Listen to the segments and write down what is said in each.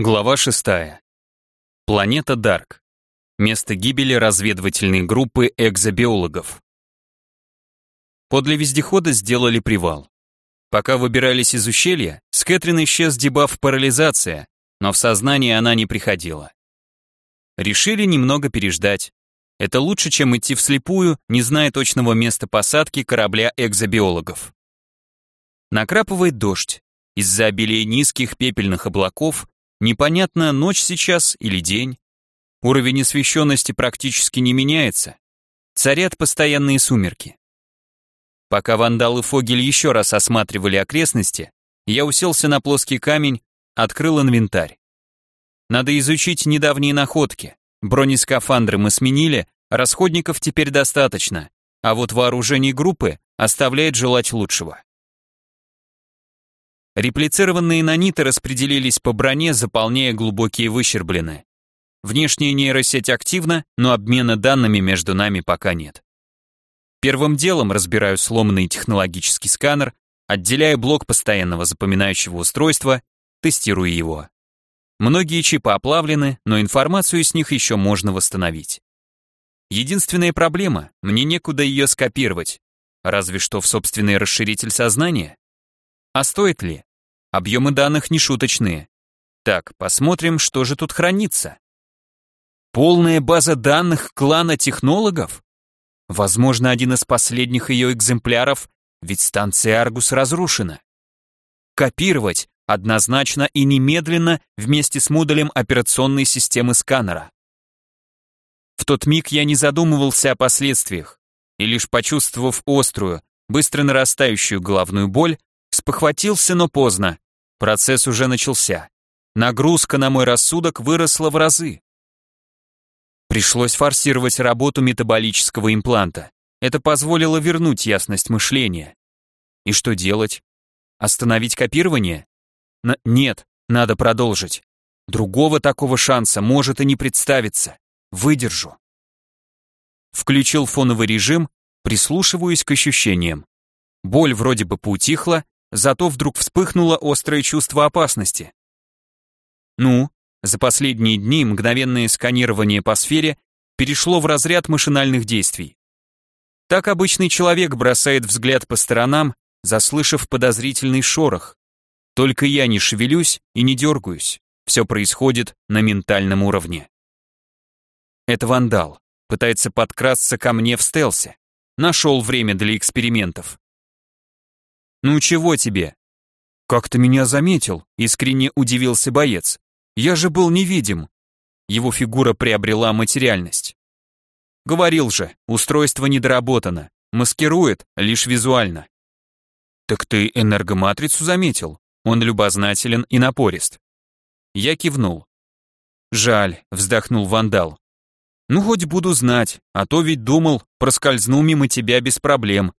Глава 6. Планета Дарк. Место гибели разведывательной группы экзобиологов. Подле вездехода сделали привал. Пока выбирались из ущелья, с Кэтрин исчез дебаф парализация, но в сознание она не приходила. Решили немного переждать. Это лучше, чем идти вслепую, не зная точного места посадки корабля экзобиологов. Накрапывает дождь. Из-за обилия низких пепельных облаков Непонятно, ночь сейчас или день. Уровень освещенности практически не меняется. Царят постоянные сумерки. Пока вандал и Фогель еще раз осматривали окрестности, я уселся на плоский камень, открыл инвентарь. Надо изучить недавние находки. Бронескафандры мы сменили, расходников теперь достаточно, а вот вооружение группы оставляет желать лучшего. Реплицированные наниты распределились по броне, заполняя глубокие выщерблены. Внешняя нейросеть активна, но обмена данными между нами пока нет. Первым делом разбираю сломанный технологический сканер, отделяю блок постоянного запоминающего устройства, тестирую его. Многие чипы оплавлены, но информацию с них еще можно восстановить. Единственная проблема, мне некуда ее скопировать, разве что в собственный расширитель сознания. А стоит ли? Объемы данных нешуточные. Так, посмотрим, что же тут хранится. Полная база данных клана технологов? Возможно, один из последних ее экземпляров, ведь станция Аргус разрушена. Копировать однозначно и немедленно вместе с модулем операционной системы сканера. В тот миг я не задумывался о последствиях, и лишь почувствовав острую, быстро нарастающую головную боль, Спохватился, но поздно. Процесс уже начался. Нагрузка на мой рассудок выросла в разы. Пришлось форсировать работу метаболического импланта. Это позволило вернуть ясность мышления. И что делать? Остановить копирование? Н нет, надо продолжить. Другого такого шанса может и не представиться. Выдержу. Включил фоновый режим, прислушиваюсь к ощущениям. Боль вроде бы поутихла, зато вдруг вспыхнуло острое чувство опасности. Ну, за последние дни мгновенное сканирование по сфере перешло в разряд машинальных действий. Так обычный человек бросает взгляд по сторонам, заслышав подозрительный шорох. Только я не шевелюсь и не дергаюсь. Все происходит на ментальном уровне. Это вандал. Пытается подкрасться ко мне в стелсе. Нашел время для экспериментов. «Ну чего тебе?» «Как ты меня заметил?» — искренне удивился боец. «Я же был невидим». Его фигура приобрела материальность. «Говорил же, устройство недоработано, маскирует лишь визуально». «Так ты энергоматрицу заметил?» Он любознателен и напорист. Я кивнул. «Жаль», — вздохнул вандал. «Ну, хоть буду знать, а то ведь думал, проскользну мимо тебя без проблем.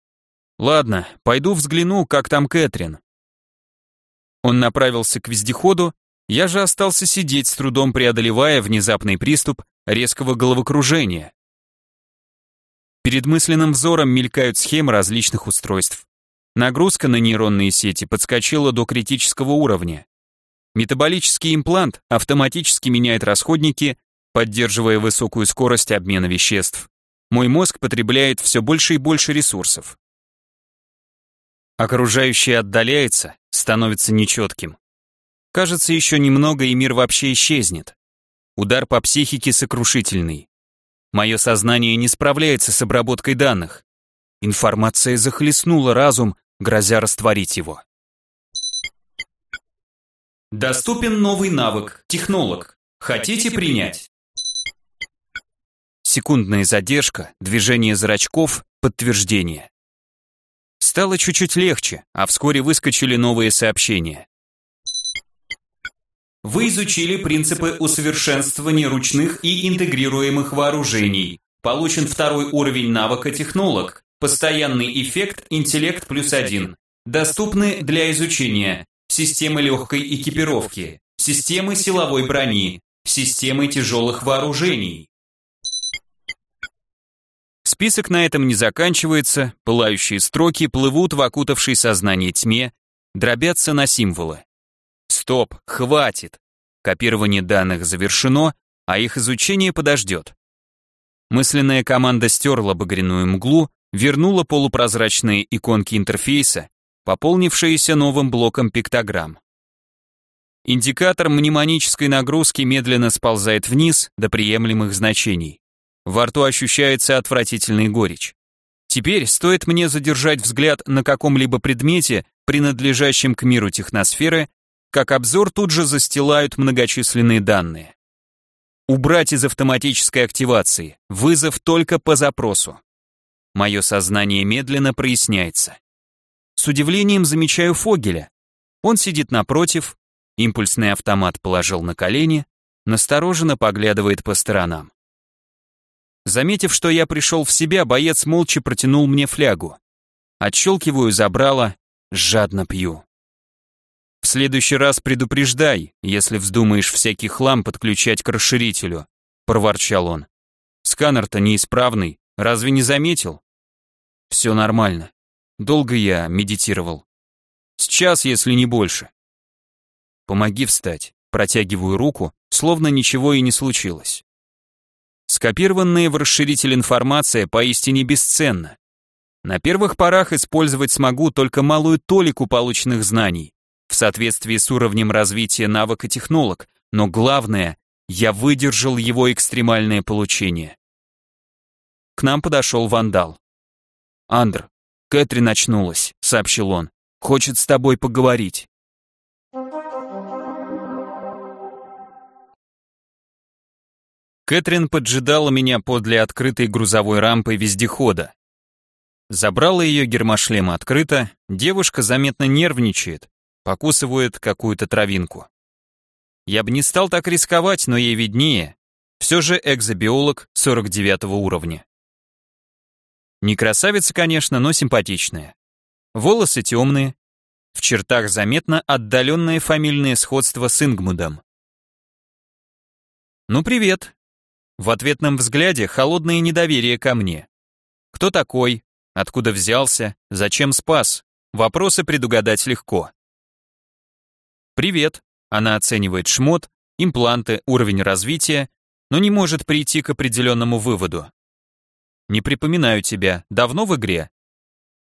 Ладно, пойду взгляну, как там Кэтрин. Он направился к вездеходу, я же остался сидеть, с трудом преодолевая внезапный приступ резкого головокружения. Перед мысленным взором мелькают схемы различных устройств. Нагрузка на нейронные сети подскочила до критического уровня. Метаболический имплант автоматически меняет расходники, поддерживая высокую скорость обмена веществ. Мой мозг потребляет все больше и больше ресурсов. Окружающее отдаляется, становится нечетким. Кажется, еще немного, и мир вообще исчезнет. Удар по психике сокрушительный. Мое сознание не справляется с обработкой данных. Информация захлестнула разум, грозя растворить его. Доступен новый навык «Технолог». Хотите принять? Секундная задержка, движение зрачков, подтверждение. Стало чуть-чуть легче, а вскоре выскочили новые сообщения. Вы изучили принципы усовершенствования ручных и интегрируемых вооружений. Получен второй уровень навыка технолог. Постоянный эффект интеллект плюс один. Доступны для изучения системы легкой экипировки, системы силовой брони, системы тяжелых вооружений, Список на этом не заканчивается, пылающие строки плывут в окутавшей сознание тьме, дробятся на символы. Стоп, хватит. Копирование данных завершено, а их изучение подождет. Мысленная команда стерла багряную мглу, вернула полупрозрачные иконки интерфейса, пополнившиеся новым блоком пиктограмм. Индикатор мнемонической нагрузки медленно сползает вниз до приемлемых значений. Во рту ощущается отвратительный горечь. Теперь стоит мне задержать взгляд на каком-либо предмете, принадлежащем к миру техносферы, как обзор тут же застилают многочисленные данные. Убрать из автоматической активации. Вызов только по запросу. Мое сознание медленно проясняется. С удивлением замечаю Фогеля. Он сидит напротив, импульсный автомат положил на колени, настороженно поглядывает по сторонам. Заметив, что я пришел в себя, боец молча протянул мне флягу. Отщелкиваю забрало, жадно пью. В следующий раз предупреждай, если вздумаешь всякий хлам подключать к расширителю, проворчал он. Сканер-то неисправный, разве не заметил? Все нормально. Долго я медитировал. Сейчас, если не больше. Помоги встать. Протягиваю руку, словно ничего и не случилось. Скопированная в расширитель информация поистине бесценна. На первых порах использовать смогу только малую толику полученных знаний, в соответствии с уровнем развития навыка технолог, но главное, я выдержал его экстремальное получение. К нам подошел вандал. «Андр, Кэтрин очнулась», — сообщил он. «Хочет с тобой поговорить». Кэтрин поджидала меня подле открытой грузовой рампы вездехода. Забрала ее гермошлем открыто, девушка заметно нервничает, покусывает какую-то травинку. Я бы не стал так рисковать, но ей виднее. Все же экзобиолог 49 уровня. Не красавица, конечно, но симпатичная. Волосы темные, в чертах заметно отдаленное фамильное сходство с Ингмудом. «Ну, привет», в ответном взгляде холодное недоверие ко мне. Кто такой? Откуда взялся? Зачем спас? Вопросы предугадать легко. «Привет», она оценивает шмот, импланты, уровень развития, но не может прийти к определенному выводу. «Не припоминаю тебя. Давно в игре?»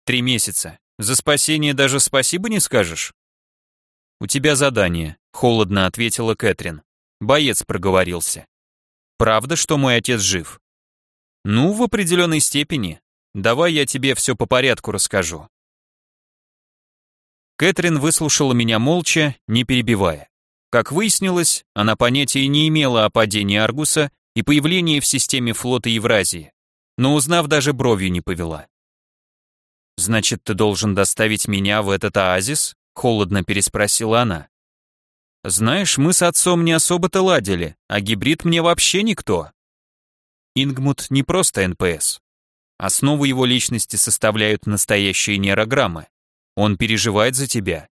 «Три месяца. За спасение даже спасибо не скажешь?» «У тебя задание», — холодно ответила Кэтрин. Боец проговорился. Правда, что мой отец жив? Ну, в определенной степени. Давай я тебе все по порядку расскажу. Кэтрин выслушала меня молча, не перебивая. Как выяснилось, она понятия не имела о падении Аргуса и появлении в системе флота Евразии, но узнав, даже бровью не повела. «Значит, ты должен доставить меня в этот оазис?» — холодно переспросила она. Знаешь, мы с отцом не особо-то ладили, а гибрид мне вообще никто. Ингмут не просто НПС. Основу его личности составляют настоящие нейрограммы. Он переживает за тебя.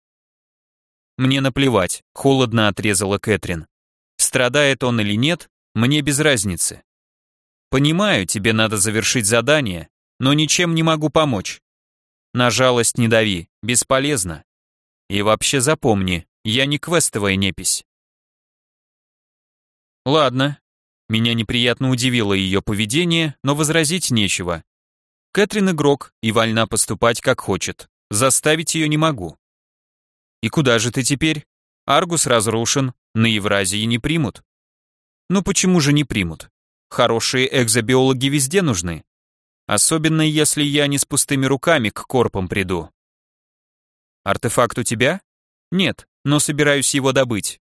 Мне наплевать, холодно отрезала Кэтрин. Страдает он или нет, мне без разницы. Понимаю, тебе надо завершить задание, но ничем не могу помочь. На жалость не дави, бесполезно. И вообще запомни, я не квестовая непись. Ладно. Меня неприятно удивило ее поведение, но возразить нечего. Кэтрин игрок и вольна поступать как хочет. Заставить ее не могу. И куда же ты теперь? Аргус разрушен, на Евразии не примут. Ну почему же не примут? Хорошие экзобиологи везде нужны. Особенно если я не с пустыми руками к корпам приду. Артефакт у тебя? Нет, но собираюсь его добыть.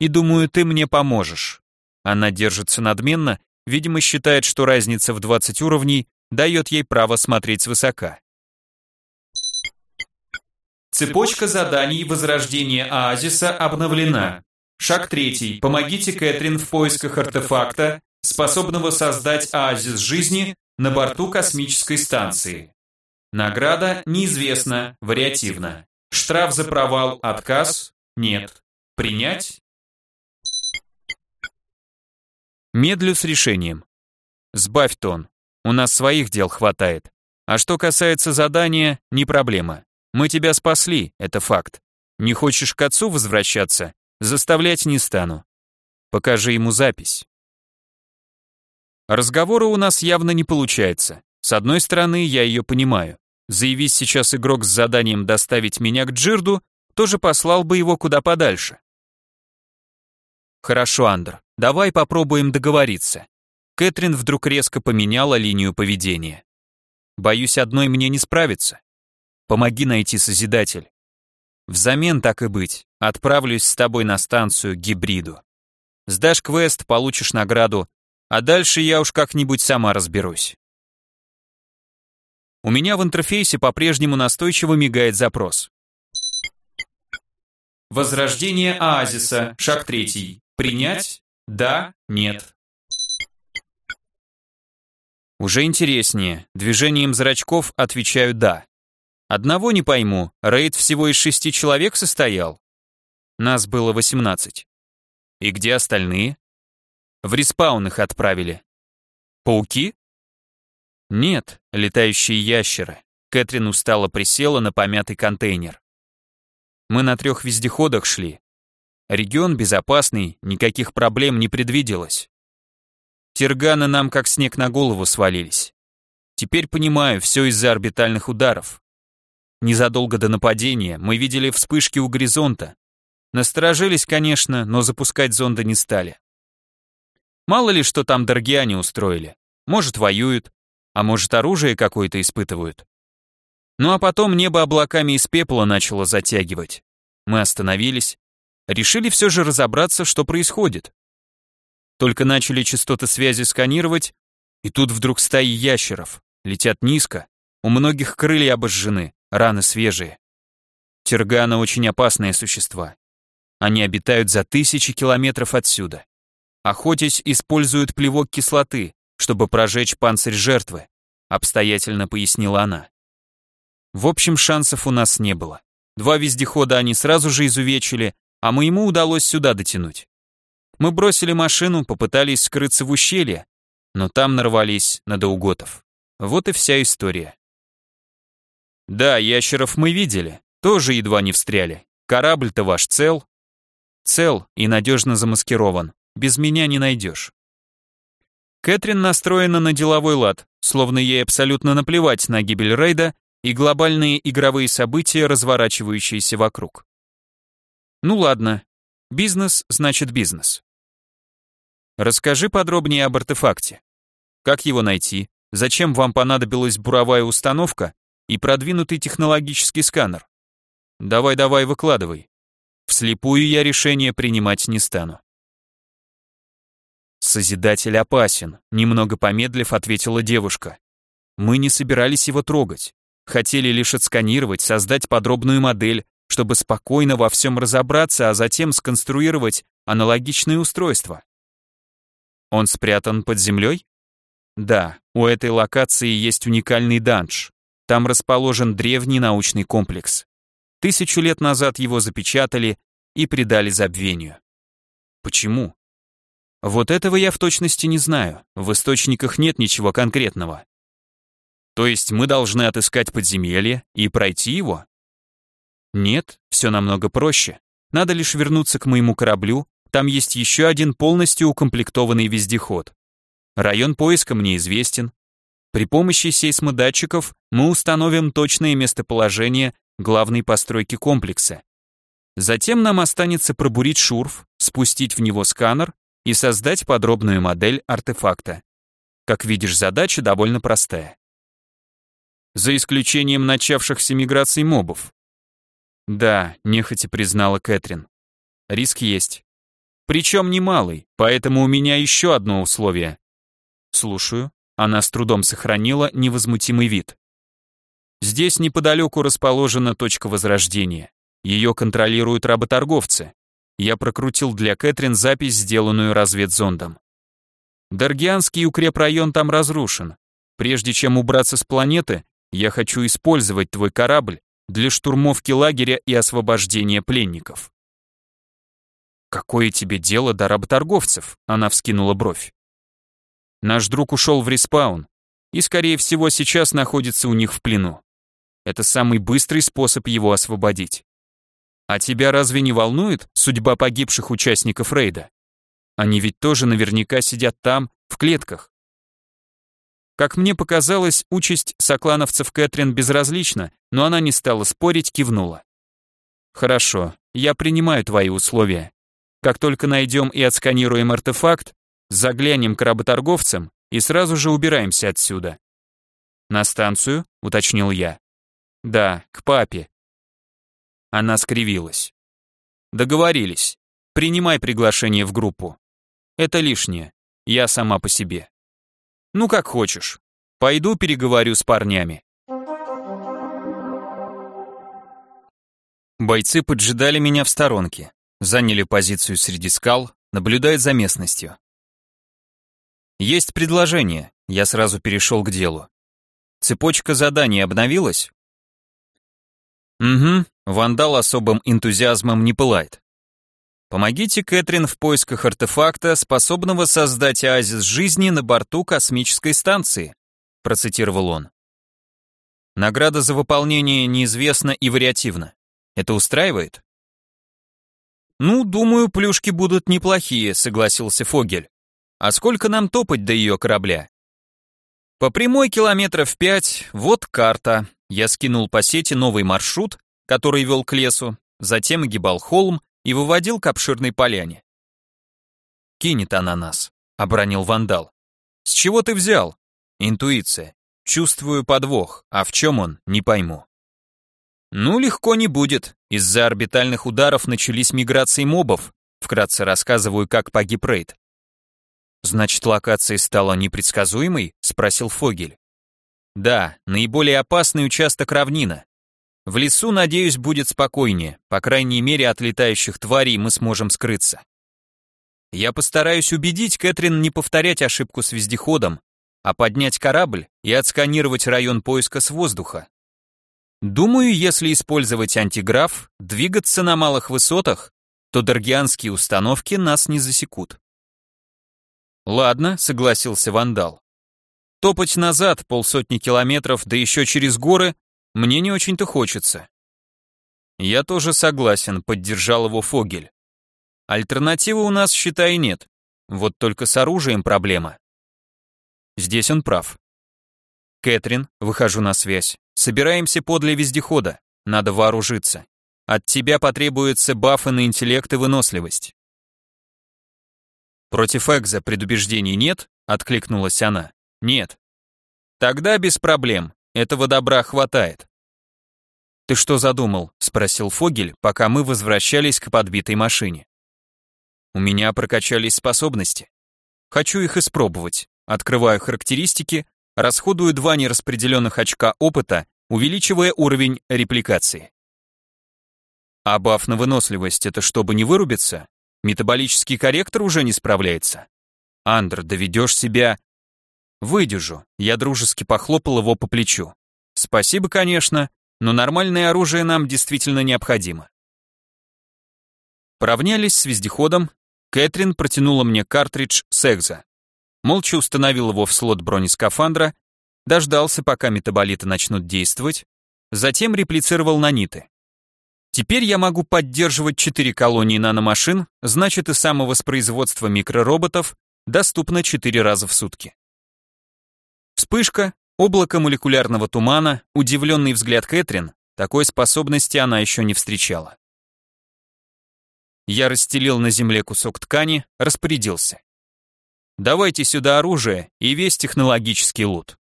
И думаю, ты мне поможешь. Она держится надменно, видимо, считает, что разница в 20 уровней дает ей право смотреть свысока. Цепочка заданий возрождения оазиса обновлена. Шаг третий. Помогите Кэтрин в поисках артефакта, способного создать оазис жизни на борту космической станции. Награда неизвестна, вариативна. Штраф за провал, отказ? Нет. Принять? Медлю с решением. Сбавь тон. У нас своих дел хватает. А что касается задания, не проблема. Мы тебя спасли, это факт. Не хочешь к отцу возвращаться? Заставлять не стану. Покажи ему запись. Разговора у нас явно не получается. С одной стороны, я ее понимаю. Заявись сейчас игрок с заданием доставить меня к Джирду, тоже послал бы его куда подальше. Хорошо, Андр, давай попробуем договориться. Кэтрин вдруг резко поменяла линию поведения. Боюсь, одной мне не справиться. Помоги найти Созидатель. Взамен, так и быть, отправлюсь с тобой на станцию гибриду. Сдашь квест, получишь награду, а дальше я уж как-нибудь сама разберусь. У меня в интерфейсе по-прежнему настойчиво мигает запрос. Возрождение оазиса, шаг третий. Принять? Да, нет. Уже интереснее. Движением зрачков отвечаю «да». Одного не пойму, рейд всего из шести человек состоял? Нас было восемнадцать. И где остальные? В респаун их отправили. Пауки? Нет, летающие ящеры. Кэтрин устало присела на помятый контейнер. Мы на трех вездеходах шли. Регион безопасный, никаких проблем не предвиделось. Терганы нам как снег на голову свалились. Теперь понимаю, все из-за орбитальных ударов. Незадолго до нападения мы видели вспышки у горизонта. Насторожились, конечно, но запускать зонда не стали. Мало ли, что там Даргиане устроили. Может, воюют, а может, оружие какое-то испытывают. Ну а потом небо облаками из пепла начало затягивать. Мы остановились, решили все же разобраться, что происходит. Только начали частоты связи сканировать, и тут вдруг стаи ящеров, летят низко, у многих крылья обожжены, раны свежие. Терганы очень опасные существа. Они обитают за тысячи километров отсюда. Охотясь, используют плевок кислоты, чтобы прожечь панцирь жертвы, обстоятельно пояснила она. В общем, шансов у нас не было. Два вездехода они сразу же изувечили, а моему удалось сюда дотянуть. Мы бросили машину, попытались скрыться в ущелье, но там нарвались на доуготов. Вот и вся история. Да, ящеров мы видели, тоже едва не встряли. Корабль-то ваш цел? Цел и надежно замаскирован. Без меня не найдешь. Кэтрин настроена на деловой лад, словно ей абсолютно наплевать на гибель рейда и глобальные игровые события, разворачивающиеся вокруг. Ну ладно, бизнес значит бизнес. Расскажи подробнее об артефакте. Как его найти? Зачем вам понадобилась буровая установка и продвинутый технологический сканер? Давай-давай, выкладывай. Вслепую я решение принимать не стану. Созидатель опасен, немного помедлив, ответила девушка. Мы не собирались его трогать. Хотели лишь отсканировать, создать подробную модель, чтобы спокойно во всем разобраться, а затем сконструировать аналогичные устройства. Он спрятан под землей? Да, у этой локации есть уникальный данж. Там расположен древний научный комплекс. Тысячу лет назад его запечатали и предали забвению. Почему? Вот этого я в точности не знаю, в источниках нет ничего конкретного. То есть мы должны отыскать подземелье и пройти его? Нет, все намного проще. Надо лишь вернуться к моему кораблю, там есть еще один полностью укомплектованный вездеход. Район поиска мне известен. При помощи сейсмодатчиков мы установим точное местоположение главной постройки комплекса. Затем нам останется пробурить шурф, спустить в него сканер и создать подробную модель артефакта. Как видишь, задача довольно простая за исключением начавшихся миграций мобов. Да, нехотя признала Кэтрин. Риск есть. Причем немалый, поэтому у меня еще одно условие. Слушаю. Она с трудом сохранила невозмутимый вид. Здесь неподалеку расположена точка возрождения. Ее контролируют работорговцы. Я прокрутил для Кэтрин запись, сделанную разведзондом. Даргианский укрепрайон там разрушен. Прежде чем убраться с планеты, я хочу использовать твой корабль для штурмовки лагеря и освобождения пленников. Какое тебе дело до работорговцев? Она вскинула бровь. Наш друг ушел в респаун и, скорее всего, сейчас находится у них в плену. Это самый быстрый способ его освободить. А тебя разве не волнует судьба погибших участников рейда? Они ведь тоже наверняка сидят там, в клетках. Как мне показалось, участь соклановцев Кэтрин безразлична, но она не стала спорить, кивнула. Хорошо, я принимаю твои условия. Как только найдем и отсканируем артефакт, заглянем к работорговцам и сразу же убираемся отсюда. На станцию, уточнил я. Да, к папе. Она скривилась. Договорились. Принимай приглашение в группу. Это лишнее. Я сама по себе. Ну как хочешь. Пойду переговорю с парнями. Бойцы поджидали меня в сторонке, заняли позицию среди скал, наблюдая за местностью. Есть предложение, я сразу перешел к делу. Цепочка заданий обновилась? Угу, вандал особым энтузиазмом не пылает. Помогите Кэтрин в поисках артефакта, способного создать оазис жизни на борту космической станции, процитировал он. Награда за выполнение неизвестна и вариативна. Это устраивает? Ну, думаю, плюшки будут неплохие, согласился Фогель. А сколько нам топать до ее корабля? По прямой километров пять, вот карта. Я скинул по сети новый маршрут, который вел к лесу, затем огибал холм и выводил к обширной поляне. «Кинет она нас», — обронил вандал. «С чего ты взял?» «Интуиция. Чувствую подвох, а в чем он, не пойму». «Ну, легко не будет. Из-за орбитальных ударов начались миграции мобов», вкратце рассказываю, как погиб рейд. «Значит, локация стала непредсказуемой?» — спросил Фогель. «Да, наиболее опасный участок равнина. В лесу, надеюсь, будет спокойнее, по крайней мере от летающих тварей мы сможем скрыться. Я постараюсь убедить Кэтрин не повторять ошибку с вездеходом, а поднять корабль и отсканировать район поиска с воздуха. Думаю, если использовать антиграф, двигаться на малых высотах, то даргианские установки нас не засекут. Ладно, согласился Вандал. Топать назад полсотни километров, да еще через горы, мне не очень-то хочется. Я тоже согласен, поддержал его Фогель. Альтернативы у нас, считай, нет. Вот только с оружием проблема. Здесь он прав. Кэтрин, выхожу на связь. Собираемся подле вездехода. Надо вооружиться. От тебя потребуются бафы на интеллект и выносливость. Против Экза предубеждений нет? Откликнулась она. Нет. Тогда без проблем. Этого добра хватает. «Ты что задумал?» — спросил Фогель, пока мы возвращались к подбитой машине. «У меня прокачались способности. Хочу их испробовать. Открываю характеристики, расходую два нераспределенных очка опыта, увеличивая уровень репликации. А баф на выносливость — это чтобы не вырубиться? Метаболический корректор уже не справляется? Андр, доведешь себя Выдержу. Я дружески похлопал его по плечу. Спасибо, конечно, но нормальное оружие нам действительно необходимо. Поравнялись с вездеходом, Кэтрин протянула мне картридж Секза. Молча установил его в слот бронескафандра, дождался, пока метаболиты начнут действовать, затем реплицировал наниты. Теперь я могу поддерживать четыре колонии наномашин, значит и самовоспроизводство микророботов доступно четыре раза в сутки. Вспышка, облако молекулярного тумана, удивленный взгляд Кэтрин, такой способности она еще не встречала. Я расстелил на земле кусок ткани, распорядился. «Давайте сюда оружие и весь технологический лут».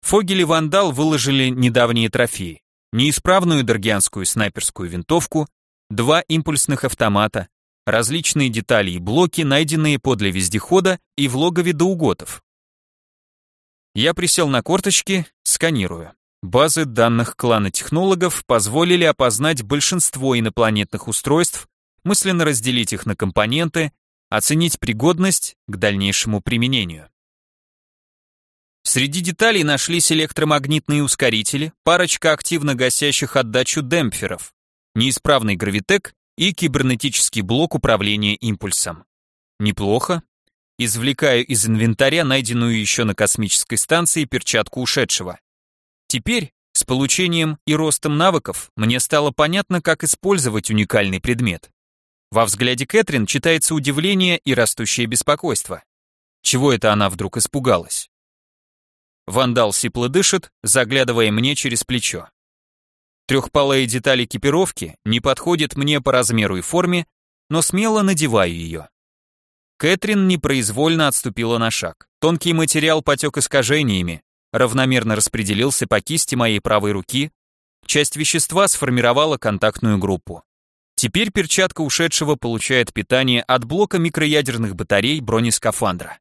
Фогель и Вандал выложили недавние трофеи. Неисправную даргианскую снайперскую винтовку, два импульсных автомата, различные детали и блоки, найденные подле вездехода и в логове доуготов. Я присел на корточки, сканирую. Базы данных клана технологов позволили опознать большинство инопланетных устройств, мысленно разделить их на компоненты, оценить пригодность к дальнейшему применению. Среди деталей нашлись электромагнитные ускорители, парочка активно гасящих отдачу демпферов, неисправный гравитек и кибернетический блок управления импульсом. Неплохо, Извлекаю из инвентаря найденную еще на космической станции перчатку ушедшего. Теперь, С получением и ростом навыков мне стало понятно, как использовать уникальный предмет. Во взгляде Кэтрин читается удивление и растущее беспокойство. Чего это она вдруг испугалась? Вандал сипло дышит, заглядывая мне через плечо. Трехпалая деталь экипировки не подходит мне по размеру и форме, но смело надеваю ее. Кэтрин непроизвольно отступила на шаг. Тонкий материал потек искажениями, равномерно распределился по кисти моей правой руки, часть вещества сформировала контактную группу. Теперь перчатка ушедшего получает питание от блока микроядерных батарей бронескафандра.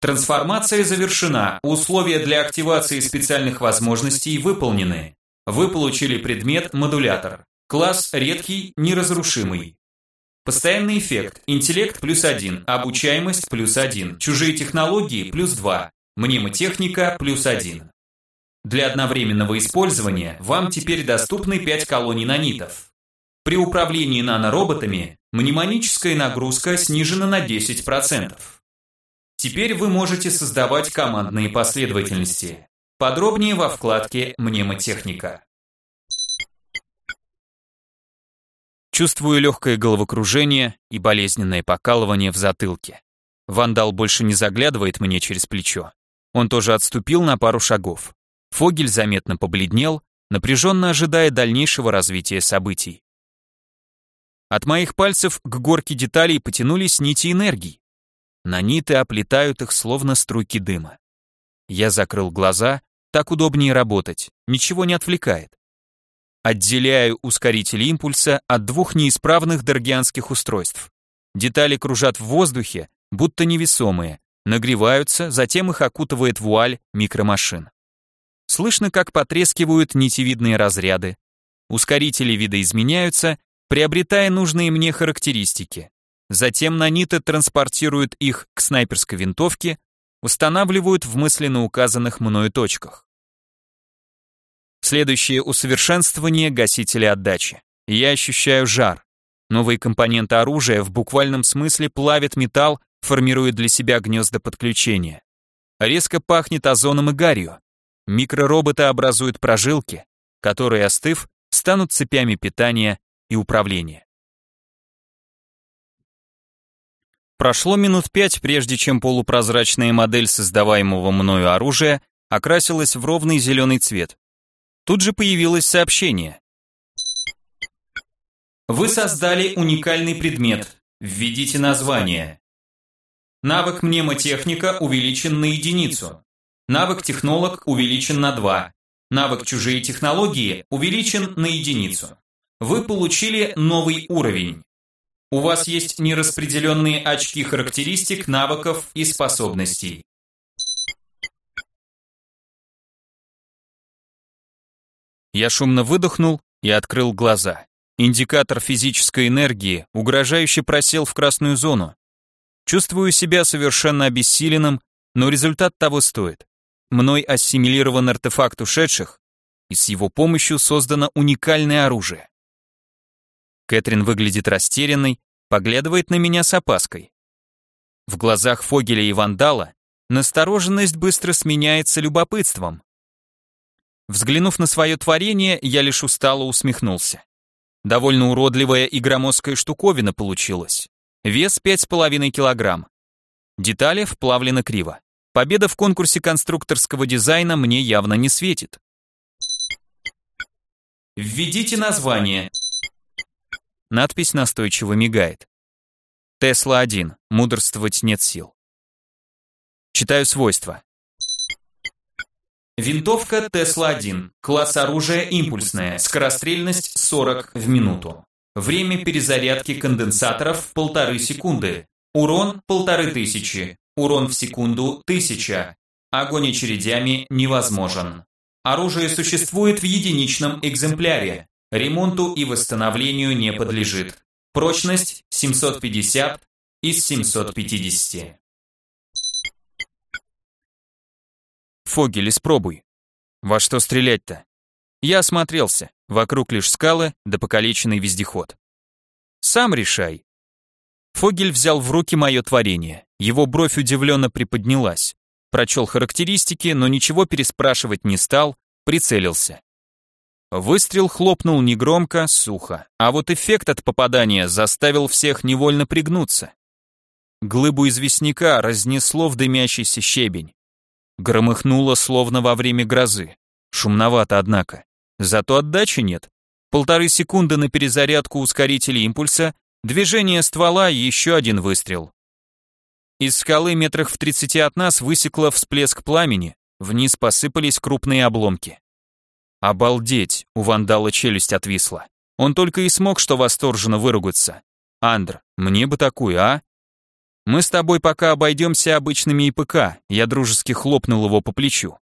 Трансформация завершена, условия для активации специальных возможностей выполнены. Вы получили предмет модулятор. Класс редкий, неразрушимый. Постоянный эффект. Интеллект плюс 1, обучаемость плюс 1, чужие технологии плюс 2, мнемотехника плюс 1. Для одновременного использования вам теперь доступны 5 колоний нанитов. При управлении нанороботами мнемоническая нагрузка снижена на 10%. Теперь вы можете создавать командные последовательности. Подробнее во вкладке «Мнемотехника». Чувствую легкое головокружение и болезненное покалывание в затылке. Вандал больше не заглядывает мне через плечо. Он тоже отступил на пару шагов. Фогель заметно побледнел, напряженно ожидая дальнейшего развития событий. От моих пальцев к горке деталей потянулись нити энергии. Наниты оплетают их словно струйки дыма. Я закрыл глаза, так удобнее работать, ничего не отвлекает. Отделяю ускоритель импульса от двух неисправных даргианских устройств. Детали кружат в воздухе, будто невесомые, нагреваются, затем их окутывает вуаль микромашин. Слышно, как потрескивают нитевидные разряды. Ускорители видоизменяются, приобретая нужные мне характеристики. Затем наниты транспортируют их к снайперской винтовке, устанавливают в мысленно указанных мною точках. Следующее усовершенствование гасители отдачи. Я ощущаю жар. Новые компоненты оружия в буквальном смысле плавят металл, формируя для себя гнезда подключения. Резко пахнет озоном и гарью. Микророботы образуют прожилки, которые, остыв, станут цепями питания и управления. Прошло минут пять, прежде чем полупрозрачная модель создаваемого мною оружия окрасилась в ровный зеленый цвет. Тут же появилось сообщение. Вы создали уникальный предмет. Введите название. Навык мнемотехника увеличен на единицу. Навык технолог увеличен на 2. Навык чужие технологии увеличен на единицу. Вы получили новый уровень. У вас есть нераспределенные очки характеристик, навыков и способностей. Я шумно выдохнул и открыл глаза. Индикатор физической энергии угрожающе просел в красную зону. Чувствую себя совершенно обессиленным, но результат того стоит. Мной ассимилирован артефакт ушедших, и с его помощью создано уникальное оружие. Кэтрин выглядит растерянной, поглядывает на меня с опаской. В глазах Фогеля и Вандала настороженность быстро сменяется любопытством. Взглянув на свое творение, я лишь устало усмехнулся. Довольно уродливая и громоздкая штуковина получилась. Вес 5,5 килограмм. Детали вплавлены криво. Победа в конкурсе конструкторского дизайна мне явно не светит. Введите название. Надпись настойчиво мигает. Тесла-1. Мудрствовать нет сил. Читаю свойства. Винтовка Тесла-1. Класс оружия импульсная. Скорострельность 40 в минуту. Время перезарядки конденсаторов полторы секунды. Урон полторы тысячи. Урон в секунду 1000. Огонь очередями невозможен. Оружие существует в единичном экземпляре. Ремонту и восстановлению не подлежит. Прочность 750 из 750. Фогель, испробуй. Во что стрелять-то? Я осмотрелся. Вокруг лишь скалы да покалеченный вездеход. Сам решай. Фогель взял в руки мое творение. Его бровь удивленно приподнялась. прочел характеристики, но ничего переспрашивать не стал, прицелился. Выстрел хлопнул негромко, сухо, а вот эффект от попадания заставил всех невольно пригнуться. Глыбу известняка разнесло в дымящийся щебень. Громыхнуло, словно во время грозы. Шумновато, однако. Зато отдачи нет. Полторы секунды на перезарядку ускорителя импульса, движение ствола и еще один выстрел. Из скалы метрах в тридцати от нас высекло всплеск пламени, вниз посыпались крупные обломки. Обалдеть, у вандала челюсть отвисла. Он только и смог что восторженно выругаться. Андр, мне бы такую, а? Мы с тобой пока обойдемся обычными ИПК, я дружески хлопнул его по плечу.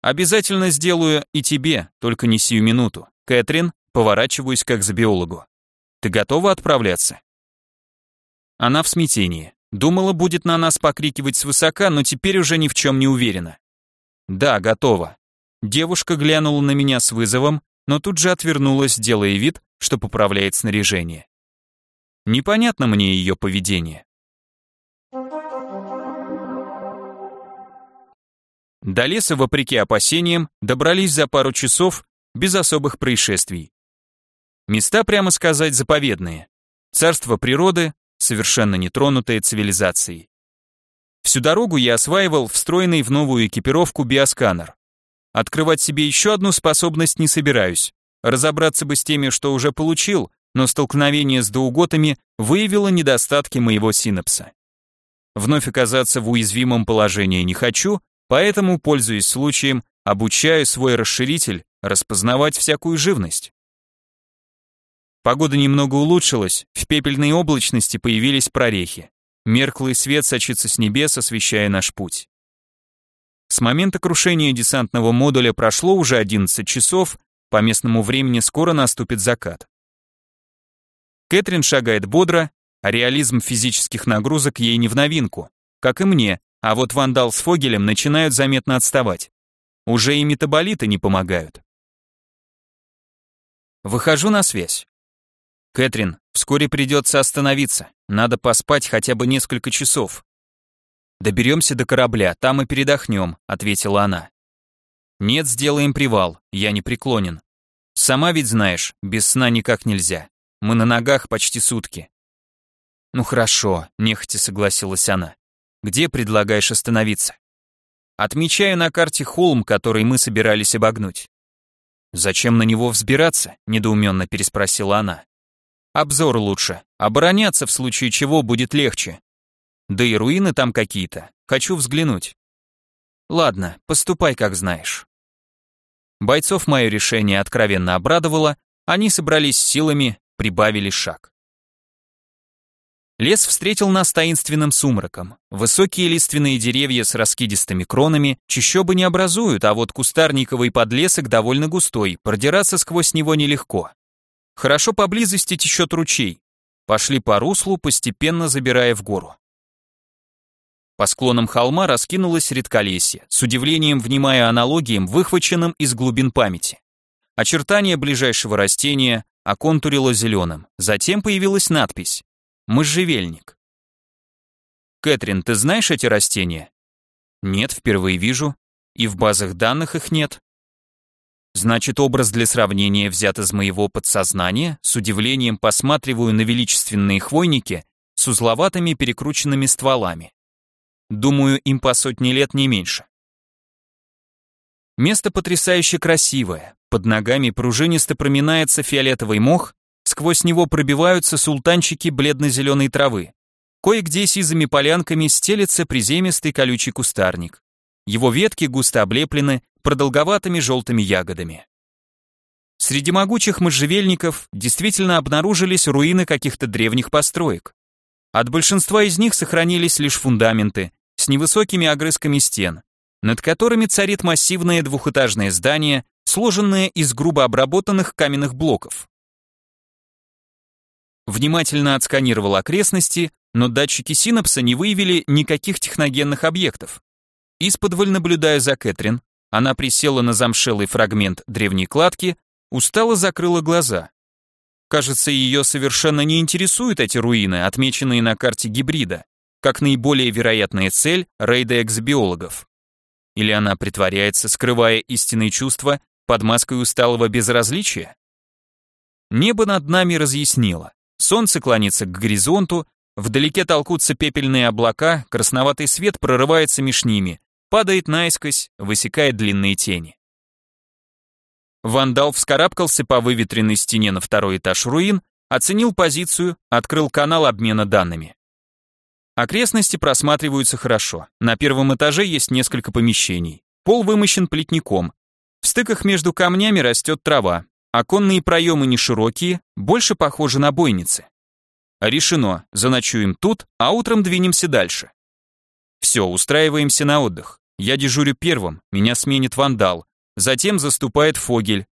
Обязательно сделаю и тебе, только не сию минуту. Кэтрин, поворачиваюсь как за биологу. Ты готова отправляться? Она в смятении. Думала, будет на нас покрикивать свысока, но теперь уже ни в чем не уверена. Да, готова. Девушка глянула на меня с вызовом, но тут же отвернулась, делая вид, что поправляет снаряжение. Непонятно мне ее поведение. До леса, вопреки опасениям, добрались за пару часов без особых происшествий. Места, прямо сказать, заповедные. Царство природы, совершенно нетронутое цивилизацией. Всю дорогу я осваивал встроенный в новую экипировку биосканер. Открывать себе еще одну способность не собираюсь. Разобраться бы с теми, что уже получил, но столкновение с доуготами выявило недостатки моего синапса. Вновь оказаться в уязвимом положении не хочу, Поэтому, пользуясь случаем, обучаю свой расширитель распознавать всякую живность. Погода немного улучшилась, в пепельной облачности появились прорехи. Мерклый свет сочится с небес, освещая наш путь. С момента крушения десантного модуля прошло уже 11 часов, по местному времени скоро наступит закат. Кэтрин шагает бодро, а реализм физических нагрузок ей не в новинку, как и мне, а вот вандал с Фогелем начинают заметно отставать. Уже и метаболиты не помогают. Выхожу на связь. Кэтрин, вскоре придется остановиться. Надо поспать хотя бы несколько часов. Доберемся до корабля, там и передохнем, ответила она. Нет, сделаем привал, я не преклонен. Сама ведь знаешь, без сна никак нельзя. Мы на ногах почти сутки. Ну хорошо, нехотя согласилась она. Где предлагаешь остановиться? Отмечаю на карте холм, который мы собирались обогнуть. Зачем на него взбираться? недоуменно переспросила она. Обзор лучше. Обороняться в случае чего будет легче. Да и руины там какие-то. Хочу взглянуть. Ладно, поступай как знаешь. Бойцов мое решение откровенно обрадовало, они собрались силами, прибавили шаг. Лес встретил нас таинственным сумраком. Высокие лиственные деревья с раскидистыми кронами чащобы не образуют, а вот кустарниковый подлесок довольно густой, продираться сквозь него нелегко. Хорошо поблизости течет ручей. Пошли по руслу, постепенно забирая в гору. По склонам холма раскинулось редколесье, с удивлением внимая аналогиям, выхваченным из глубин памяти. Очертание ближайшего растения оконтурило зеленым, затем появилась надпись Можжевельник. Кэтрин, ты знаешь эти растения? Нет, впервые вижу. И в базах данных их нет. Значит, образ для сравнения взят из моего подсознания, с удивлением посматриваю на величественные хвойники с узловатыми перекрученными стволами. Думаю, им по сотни лет не меньше. Место потрясающе красивое. Под ногами пружинисто проминается фиолетовый мох, Сквозь него пробиваются султанчики бледно-зеленой травы. Кое-где сизыми полянками стелется приземистый колючий кустарник. Его ветки густо облеплены продолговатыми желтыми ягодами. Среди могучих можжевельников действительно обнаружились руины каких-то древних построек. От большинства из них сохранились лишь фундаменты с невысокими огрызками стен, над которыми царит массивное двухэтажное здание, сложенное из грубо обработанных каменных блоков. Внимательно отсканировал окрестности, но датчики синапса не выявили никаких техногенных объектов. Исподволь наблюдая за Кэтрин, она присела на замшелый фрагмент древней кладки, устало закрыла глаза. Кажется, ее совершенно не интересуют эти руины, отмеченные на карте гибрида, как наиболее вероятная цель рейда экзобиологов. Или она притворяется, скрывая истинные чувства под маской усталого безразличия? Небо над нами разъяснило. Солнце клонится к горизонту, вдалеке толкутся пепельные облака, красноватый свет прорывается меж ними, падает наискось, высекает длинные тени. Вандал вскарабкался по выветренной стене на второй этаж руин, оценил позицию, открыл канал обмена данными. Окрестности просматриваются хорошо. На первом этаже есть несколько помещений. Пол вымощен плетником. В стыках между камнями растет трава. Оконные проемы не широкие, больше похожи на бойницы. Решено, заночуем тут, а утром двинемся дальше. Все, устраиваемся на отдых. Я дежурю первым, меня сменит вандал. Затем заступает Фогель.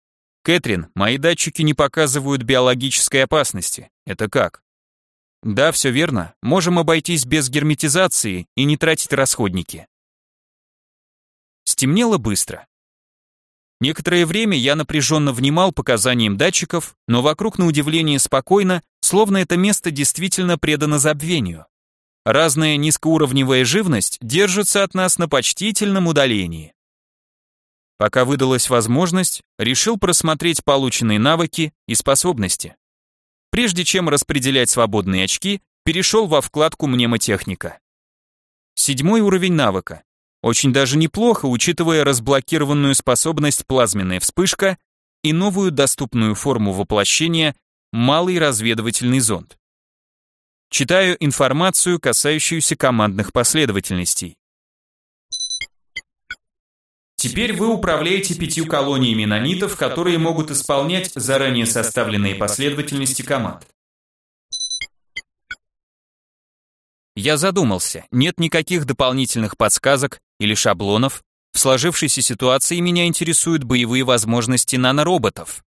Кэтрин, мои датчики не показывают биологической опасности. Это как? Да, все верно. Можем обойтись без герметизации и не тратить расходники. Стемнело быстро. Некоторое время я напряженно внимал показаниям датчиков, но вокруг на удивление спокойно, словно это место действительно предано забвению. Разная низкоуровневая живность держится от нас на почтительном удалении. Пока выдалась возможность, решил просмотреть полученные навыки и способности. Прежде чем распределять свободные очки, перешел во вкладку «Мнемотехника». Седьмой уровень навыка. Очень даже неплохо, учитывая разблокированную способность плазменная вспышка и новую доступную форму воплощения «Малый разведывательный зонд». Читаю информацию, касающуюся командных последовательностей. Теперь вы управляете пятью колониями нанитов, которые могут исполнять заранее составленные последовательности команд. Я задумался, нет никаких дополнительных подсказок или шаблонов. В сложившейся ситуации меня интересуют боевые возможности нанороботов.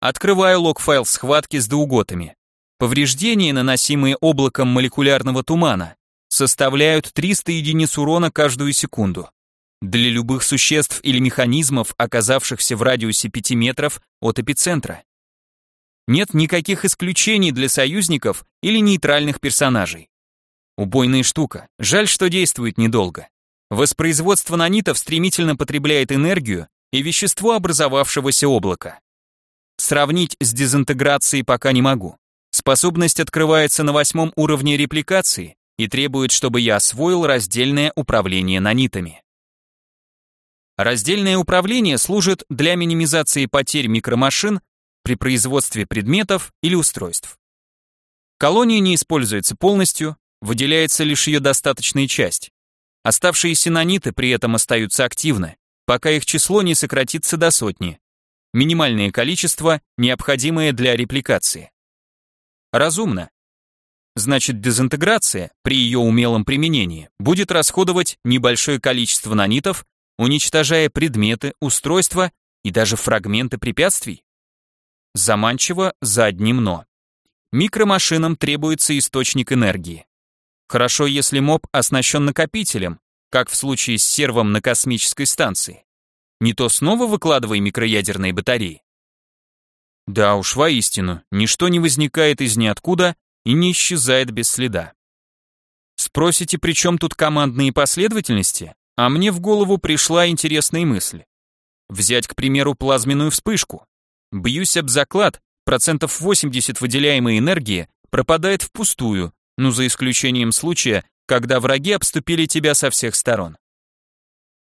Открываю лог-файл схватки с доуготами. Повреждения, наносимые облаком молекулярного тумана, составляют 300 единиц урона каждую секунду. Для любых существ или механизмов, оказавшихся в радиусе 5 метров от эпицентра. Нет никаких исключений для союзников или нейтральных персонажей. Убойная штука. Жаль, что действует недолго. Воспроизводство нанитов стремительно потребляет энергию и вещество образовавшегося облака. Сравнить с дезинтеграцией пока не могу. Способность открывается на восьмом уровне репликации и требует, чтобы я освоил раздельное управление нанитами. Раздельное управление служит для минимизации потерь микромашин при производстве предметов или устройств. Колония не используется полностью, выделяется лишь ее достаточная часть. Оставшиеся наниты при этом остаются активны, пока их число не сократится до сотни. Минимальное количество, необходимое для репликации. Разумно. Значит, дезинтеграция при ее умелом применении будет расходовать небольшое количество нанитов уничтожая предметы, устройства и даже фрагменты препятствий? Заманчиво за одним «но». Микромашинам требуется источник энергии. Хорошо, если моб оснащен накопителем, как в случае с сервом на космической станции. Не то снова выкладывай микроядерные батареи. Да уж, воистину, ничто не возникает из ниоткуда и не исчезает без следа. Спросите, при чем тут командные последовательности? А мне в голову пришла интересная мысль. Взять, к примеру, плазменную вспышку. Бьюсь об заклад, процентов 80 выделяемой энергии пропадает впустую, ну за исключением случая, когда враги обступили тебя со всех сторон.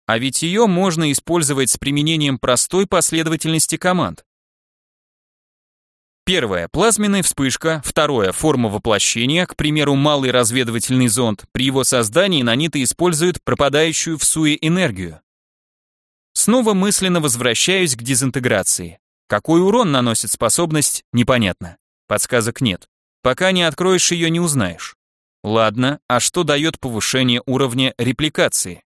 А ведь ее можно использовать с применением простой последовательности команд. Первое. Плазменная вспышка. Второе. Форма воплощения, к примеру, малый разведывательный зонд. При его создании наниты используют пропадающую в суе энергию. Снова мысленно возвращаюсь к дезинтеграции. Какой урон наносит способность, непонятно. Подсказок нет. Пока не откроешь ее, не узнаешь. Ладно, а что дает повышение уровня репликации?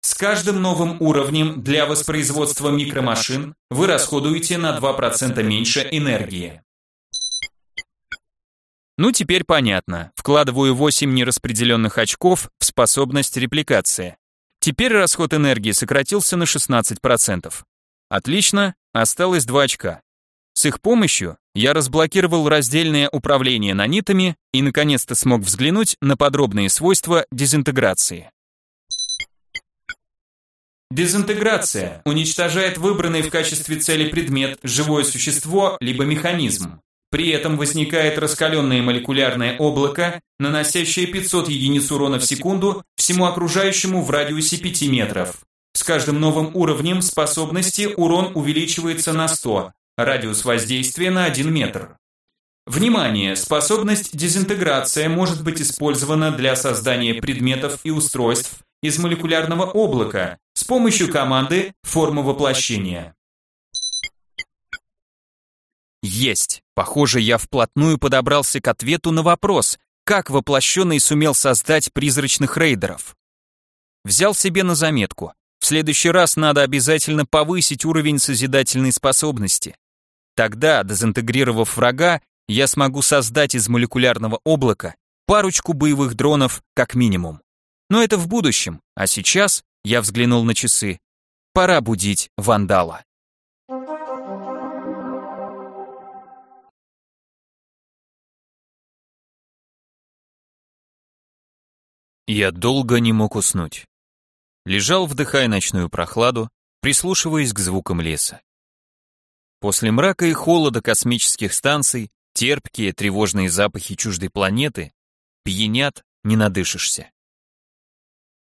С каждым новым уровнем для воспроизводства микромашин вы расходуете на 2% меньше энергии. Ну, теперь понятно. Вкладываю 8 нераспределенных очков в способность репликации. Теперь расход энергии сократился на 16%. Отлично, осталось 2 очка. С их помощью я разблокировал раздельное управление нанитами и наконец-то смог взглянуть на подробные свойства дезинтеграции. Дезинтеграция уничтожает выбранный в качестве цели предмет, живое существо, либо механизм. При этом возникает раскаленное молекулярное облако, наносящее 500 единиц урона в секунду всему окружающему в радиусе 5 метров. С каждым новым уровнем способности урон увеличивается на 100, радиус воздействия на 1 метр. Внимание! Способность дезинтеграция может быть использована для создания предметов и устройств из молекулярного облака с помощью команды формы воплощения. Есть. Похоже, я вплотную подобрался к ответу на вопрос, как воплощенный сумел создать призрачных рейдеров. Взял себе на заметку. В следующий раз надо обязательно повысить уровень созидательной способности. Тогда, дезинтегрировав врага, я смогу создать из молекулярного облака парочку боевых дронов как минимум. Но это в будущем, а сейчас я взглянул на часы. Пора будить вандала. Я долго не мог уснуть. Лежал, вдыхая ночную прохладу, прислушиваясь к звукам леса. После мрака и холода космических станций терпкие, тревожные запахи чуждой планеты пьянят, не надышишься.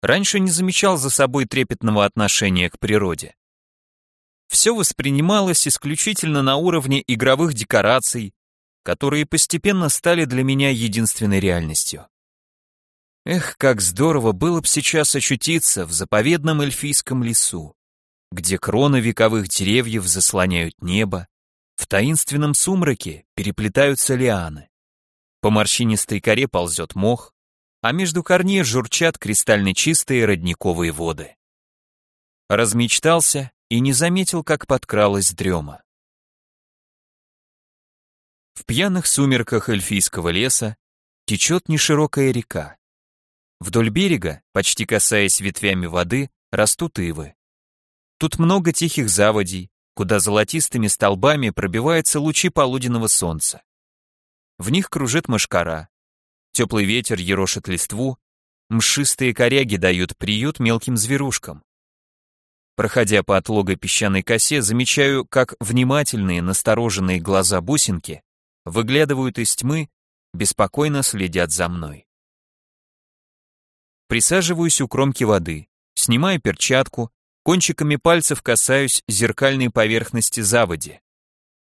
Раньше не замечал за собой трепетного отношения к природе. Все воспринималось исключительно на уровне игровых декораций, которые постепенно стали для меня единственной реальностью. Эх, как здорово было бы сейчас очутиться в заповедном эльфийском лесу, где кроны вековых деревьев заслоняют небо, в таинственном сумраке переплетаются лианы. По морщинистой коре ползет мох, а между корней журчат кристально чистые родниковые воды. Размечтался и не заметил, как подкралась дрема. В пьяных сумерках эльфийского леса течет неширокая река. Вдоль берега, почти касаясь ветвями воды, растут ивы. Тут много тихих заводей, куда золотистыми столбами пробиваются лучи полуденного солнца. В них кружит мошкара. Теплый ветер ерошит листву, мшистые коряги дают приют мелким зверушкам. Проходя по отлогой песчаной косе, замечаю, как внимательные, настороженные глаза бусинки выглядывают из тьмы, беспокойно следят за мной. Присаживаюсь у кромки воды, снимаю перчатку, кончиками пальцев касаюсь зеркальной поверхности заводи.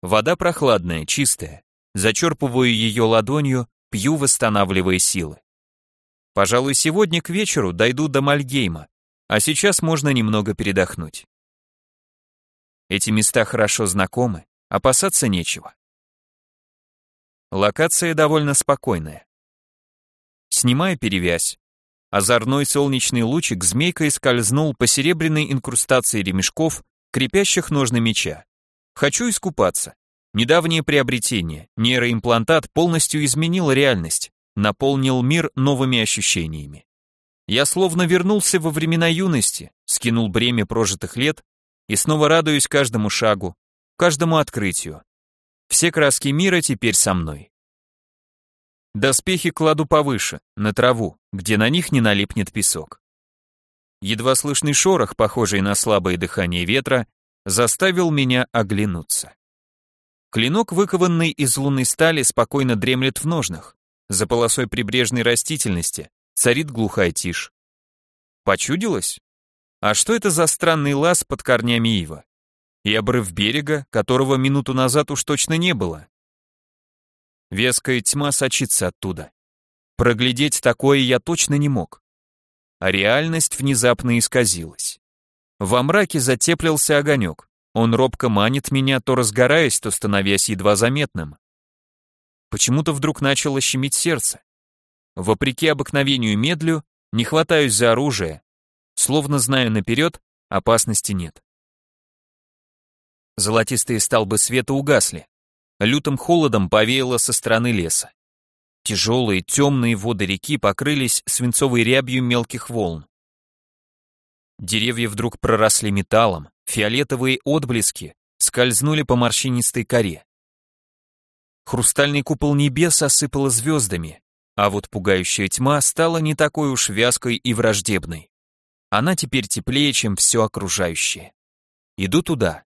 Вода прохладная, чистая. Зачерпываю ее ладонью, пью, восстанавливая силы. Пожалуй, сегодня к вечеру дойду до Мальгейма, а сейчас можно немного передохнуть. Эти места хорошо знакомы, опасаться нечего. Локация довольно спокойная. Снимаю перевязь, Озорной солнечный лучик змейкой скользнул по серебряной инкрустации ремешков, крепящих ножны меча. Хочу искупаться. Недавнее приобретение, нейроимплантат полностью изменил реальность, наполнил мир новыми ощущениями. Я словно вернулся во времена юности, скинул бремя прожитых лет и снова радуюсь каждому шагу, каждому открытию. Все краски мира теперь со мной. Доспехи кладу повыше, на траву, где на них не налипнет песок. Едва слышный шорох, похожий на слабое дыхание ветра, заставил меня оглянуться. Клинок, выкованный из лунной стали, спокойно дремлет в ножнах. За полосой прибрежной растительности царит глухая тишь. Почудилось? А что это за странный лаз под корнями ива? И обрыв берега, которого минуту назад уж точно не было. Веская тьма сочится оттуда. Проглядеть такое я точно не мог. А реальность внезапно исказилась. Во мраке затеплился огонек. Он робко манит меня, то разгораясь, то становясь едва заметным. Почему-то вдруг начало щемить сердце. Вопреки обыкновению медлю, не хватаюсь за оружие, словно знаю наперед, опасности нет. Золотистые столбы света угасли. Лютым холодом повеяло со стороны леса. Тяжелые темные воды реки покрылись свинцовой рябью мелких волн. Деревья вдруг проросли металлом, фиолетовые отблески скользнули по морщинистой коре. Хрустальный купол небес осыпало звездами, а вот пугающая тьма стала не такой уж вязкой и враждебной. Она теперь теплее, чем все окружающее. Иду туда.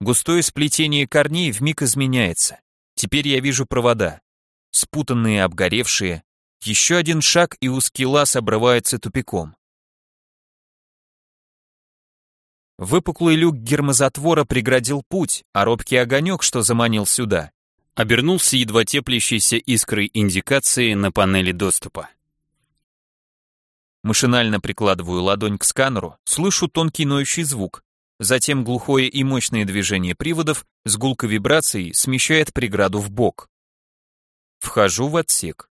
Густое сплетение корней вмиг изменяется. Теперь я вижу провода. Спутанные, обгоревшие. Еще один шаг, и узкий лаз обрывается тупиком. Выпуклый люк гермозатвора преградил путь, а робкий огонек, что заманил сюда, обернулся едва теплящейся искрой индикации на панели доступа. Машинально прикладываю ладонь к сканеру, слышу тонкий ноющий звук, затем глухое и мощное движение приводов с гулкой вибрацией смещает преграду в бок. Вхожу в отсек.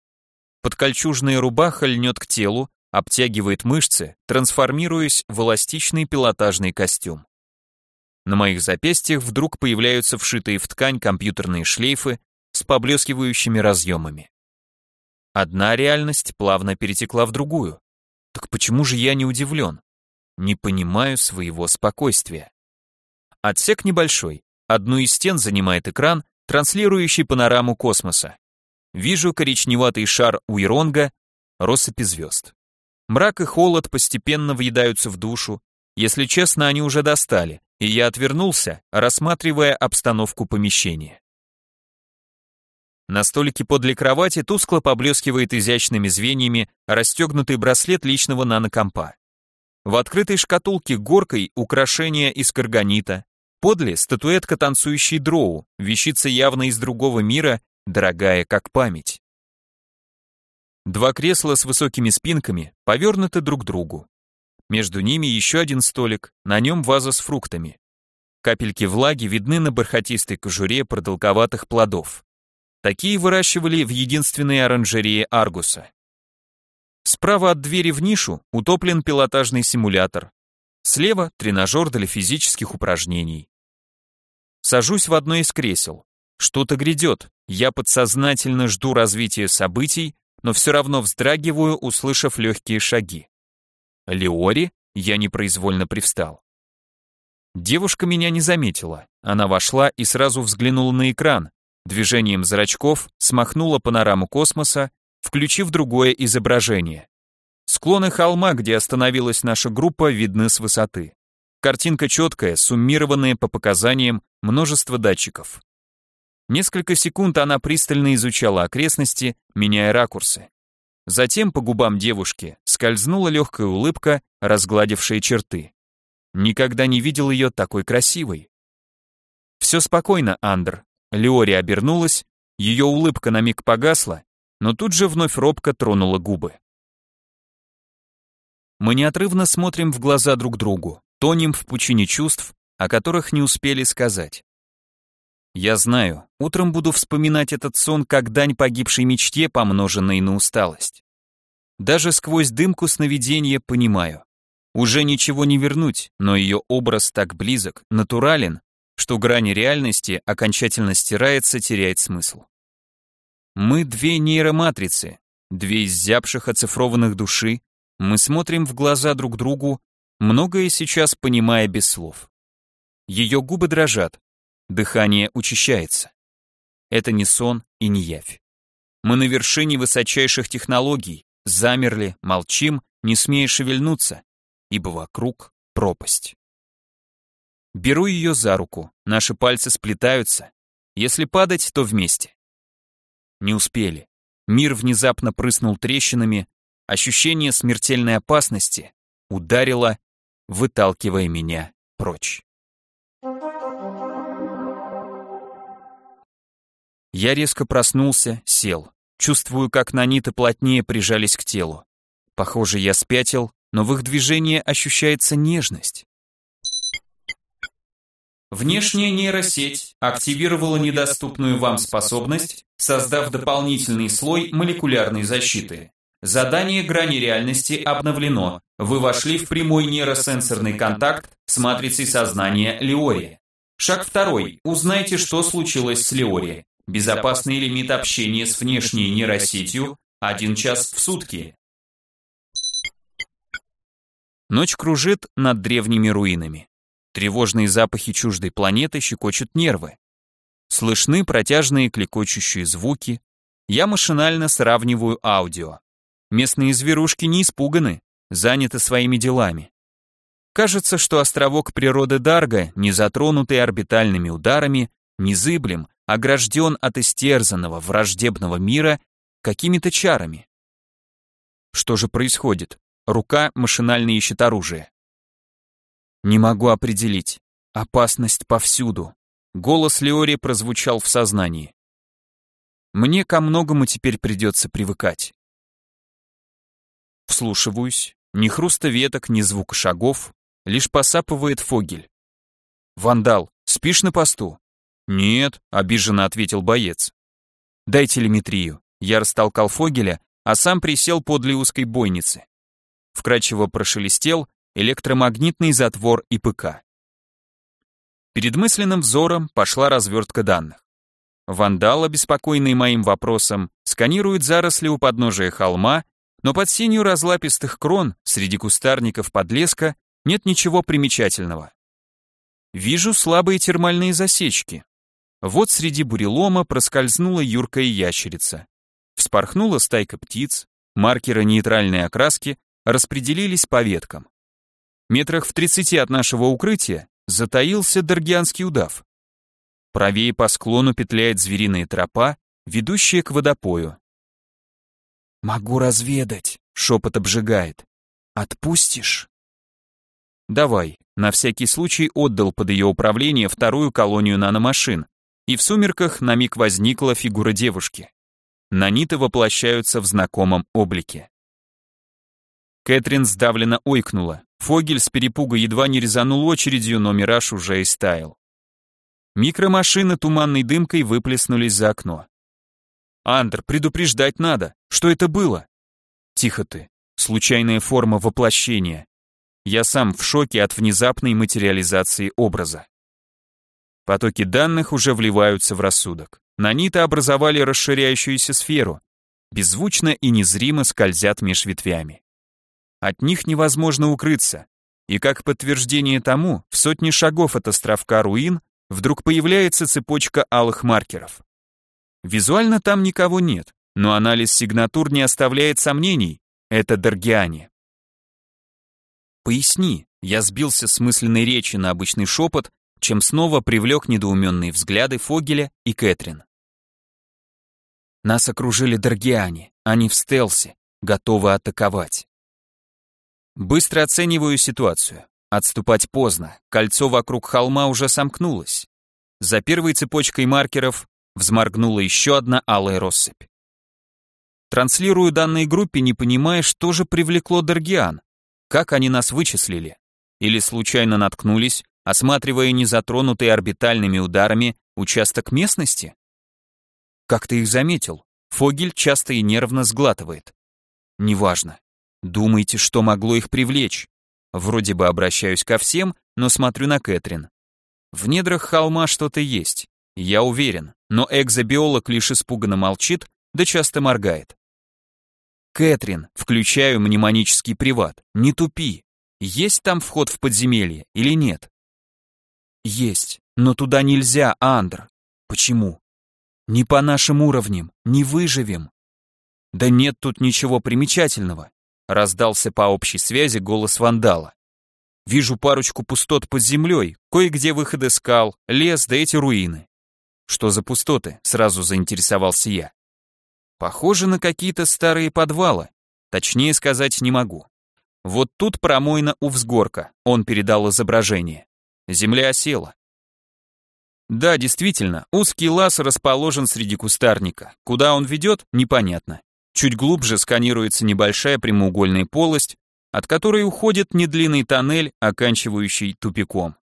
Подкольчужная рубаха льнет к телу, обтягивает мышцы, трансформируясь в эластичный пилотажный костюм. На моих запястьях вдруг появляются вшитые в ткань компьютерные шлейфы с поблескивающими разъемами. Одна реальность плавно перетекла в другую. Так почему же я не удивлен? Не понимаю своего спокойствия. Отсек небольшой. Одну из стен занимает экран, транслирующий панораму космоса. Вижу коричневатый шар Уиронга, россыпи звезд. Мрак и холод постепенно въедаются в душу. Если честно, они уже достали, и я отвернулся, рассматривая обстановку помещения. На столике подле кровати тускло поблескивает изящными звеньями расстегнутый браслет личного нанокомпа. В открытой шкатулке горкой украшение из карганита. Подле статуэтка танцующей дроу, вещица явно из другого мира, дорогая как память. Два кресла с высокими спинками повернуты друг к другу. Между ними еще один столик, на нем ваза с фруктами. Капельки влаги видны на бархатистой кожуре продолговатых плодов. Такие выращивали в единственной оранжерее Аргуса. Справа от двери в нишу утоплен пилотажный симулятор. Слева тренажер для физических упражнений. Сажусь в одно из кресел. Что-то грядет. Я подсознательно жду развития событий, но все равно вздрагиваю, услышав легкие шаги. Леори? Я непроизвольно привстал. Девушка меня не заметила. Она вошла и сразу взглянула на экран. Движением зрачков смахнула панораму космоса, включив другое изображение. Склоны холма, где остановилась наша группа, видны с высоты. Картинка четкая, суммированная по показаниям множество датчиков. Несколько секунд она пристально изучала окрестности, меняя ракурсы. Затем по губам девушки скользнула легкая улыбка, разгладившая черты. Никогда не видел ее такой красивой. «Все спокойно, Андр». Леори обернулась, ее улыбка на миг погасла, но тут же вновь робко тронула губы. Мы неотрывно смотрим в глаза друг другу, тонем в пучине чувств, о которых не успели сказать. Я знаю, утром буду вспоминать этот сон как дань погибшей мечте, помноженной на усталость. Даже сквозь дымку сновидения понимаю. Уже ничего не вернуть, но ее образ так близок, натурален, что грани реальности окончательно стирается, теряет смысл. Мы две нейроматрицы, две изябших оцифрованных души, мы смотрим в глаза друг другу, многое сейчас понимая без слов. Ее губы дрожат, Дыхание учащается. Это не сон и не явь. Мы на вершине высочайших технологий, замерли, молчим, не смея шевельнуться, ибо вокруг пропасть. Беру ее за руку, наши пальцы сплетаются. Если падать, то вместе. Не успели. Мир внезапно прыснул трещинами, ощущение смертельной опасности ударило, выталкивая меня прочь. Я резко проснулся, сел. Чувствую, как наниты плотнее прижались к телу. Похоже, я спятил, но в их движении ощущается нежность. Внешняя нейросеть активировала недоступную вам способность, создав дополнительный слой молекулярной защиты. Задание грани реальности обновлено. Вы вошли в прямой нейросенсорный контакт с матрицей сознания Леори. Шаг второй. Узнайте, что случилось с Леори. Безопасный лимит общения с внешней нейросетью – один час в сутки. Ночь кружит над древними руинами. Тревожные запахи чуждой планеты щекочут нервы. Слышны протяжные клекочущие звуки. Я машинально сравниваю аудио. Местные зверушки не испуганы, заняты своими делами. Кажется, что островок природы Дарга, не затронутый орбитальными ударами, незыблем, огражден от истерзанного враждебного мира какими-то чарами. Что же происходит? Рука машинально ищет оружие. Не могу определить. Опасность повсюду. Голос Леори прозвучал в сознании. Мне ко многому теперь придется привыкать. Вслушиваюсь. Ни хруста веток, ни звука шагов, лишь посапывает Фогель. «Вандал, спишь на посту?» «Нет», — обиженно ответил боец. «Дай телеметрию». Я растолкал Фогеля, а сам присел подле узкой бойницы. Вкрадчиво прошелестел электромагнитный затвор ИПК. Перед мысленным взором пошла развертка данных. Вандал, обеспокоенный моим вопросом, сканирует заросли у подножия холма, но под сенью разлапистых крон, среди кустарников подлеска, нет ничего примечательного. Вижу слабые термальные засечки. Вот среди бурелома проскользнула юркая ящерица. Вспорхнула стайка птиц, маркеры нейтральной окраски распределились по веткам. Метрах в тридцати от нашего укрытия затаился даргианский удав. Правее по склону петляет звериная тропа, ведущая к водопою. «Могу разведать», — шепот обжигает. «Отпустишь?» «Давай», на всякий случай отдал под ее управление вторую колонию наномашин, и в сумерках на миг возникла фигура девушки. Наниты воплощаются в знакомом облике. Кэтрин сдавленно ойкнула. Фогель с перепуга едва не резанул очередью, но мираж уже истаял. Микромашины туманной дымкой выплеснулись за окно. «Андр, предупреждать надо! Что это было?» «Тихо ты. Случайная форма воплощения. Я сам в шоке от внезапной материализации образа. Потоки данных уже вливаются в рассудок. Наниты образовали расширяющуюся сферу, беззвучно и незримо скользят меж ветвями. От них невозможно укрыться, и как подтверждение тому, в сотни шагов от островка руин вдруг появляется цепочка алых маркеров. Визуально там никого нет, но анализ сигнатур не оставляет сомнений. Это Даргиане. «Поясни», я сбился с мысленной речи на обычный шепот, чем снова привлек недоуменные взгляды Фогеля и Кэтрин. Нас окружили Даргиане, они в стелсе, готовы атаковать. Быстро оцениваю ситуацию. Отступать поздно, кольцо вокруг холма уже сомкнулось. За первой цепочкой маркеров взморгнула еще одна алая россыпь. Транслирую данной группе, не понимая, что же привлекло Даргиан. Как они нас вычислили? Или случайно наткнулись, осматривая незатронутый орбитальными ударами участок местности? Как ты их заметил? Фогель часто и нервно сглатывает. Неважно. Думайте, что могло их привлечь. Вроде бы обращаюсь ко всем, но смотрю на Кэтрин. В недрах холма что-то есть, я уверен, но экзобиолог лишь испуганно молчит, да часто моргает. Кэтрин, включаю мнемонический приват, не тупи. Есть там вход в подземелье или нет? Есть, но туда нельзя, Андр. Почему? Не по нашим уровням, не выживем. Да нет тут ничего примечательного. Раздался по общей связи голос вандала. Вижу парочку пустот под землей, кое-где выходы скал, лес да эти руины. Что за пустоты? Сразу заинтересовался я. Похоже на какие-то старые подвалы. Точнее сказать не могу. Вот тут промойна у взгорка, он передал изображение. Земля осела. Да, действительно, узкий лаз расположен среди кустарника. Куда он ведет, непонятно. Чуть глубже сканируется небольшая прямоугольная полость, от которой уходит недлинный тоннель, оканчивающий тупиком.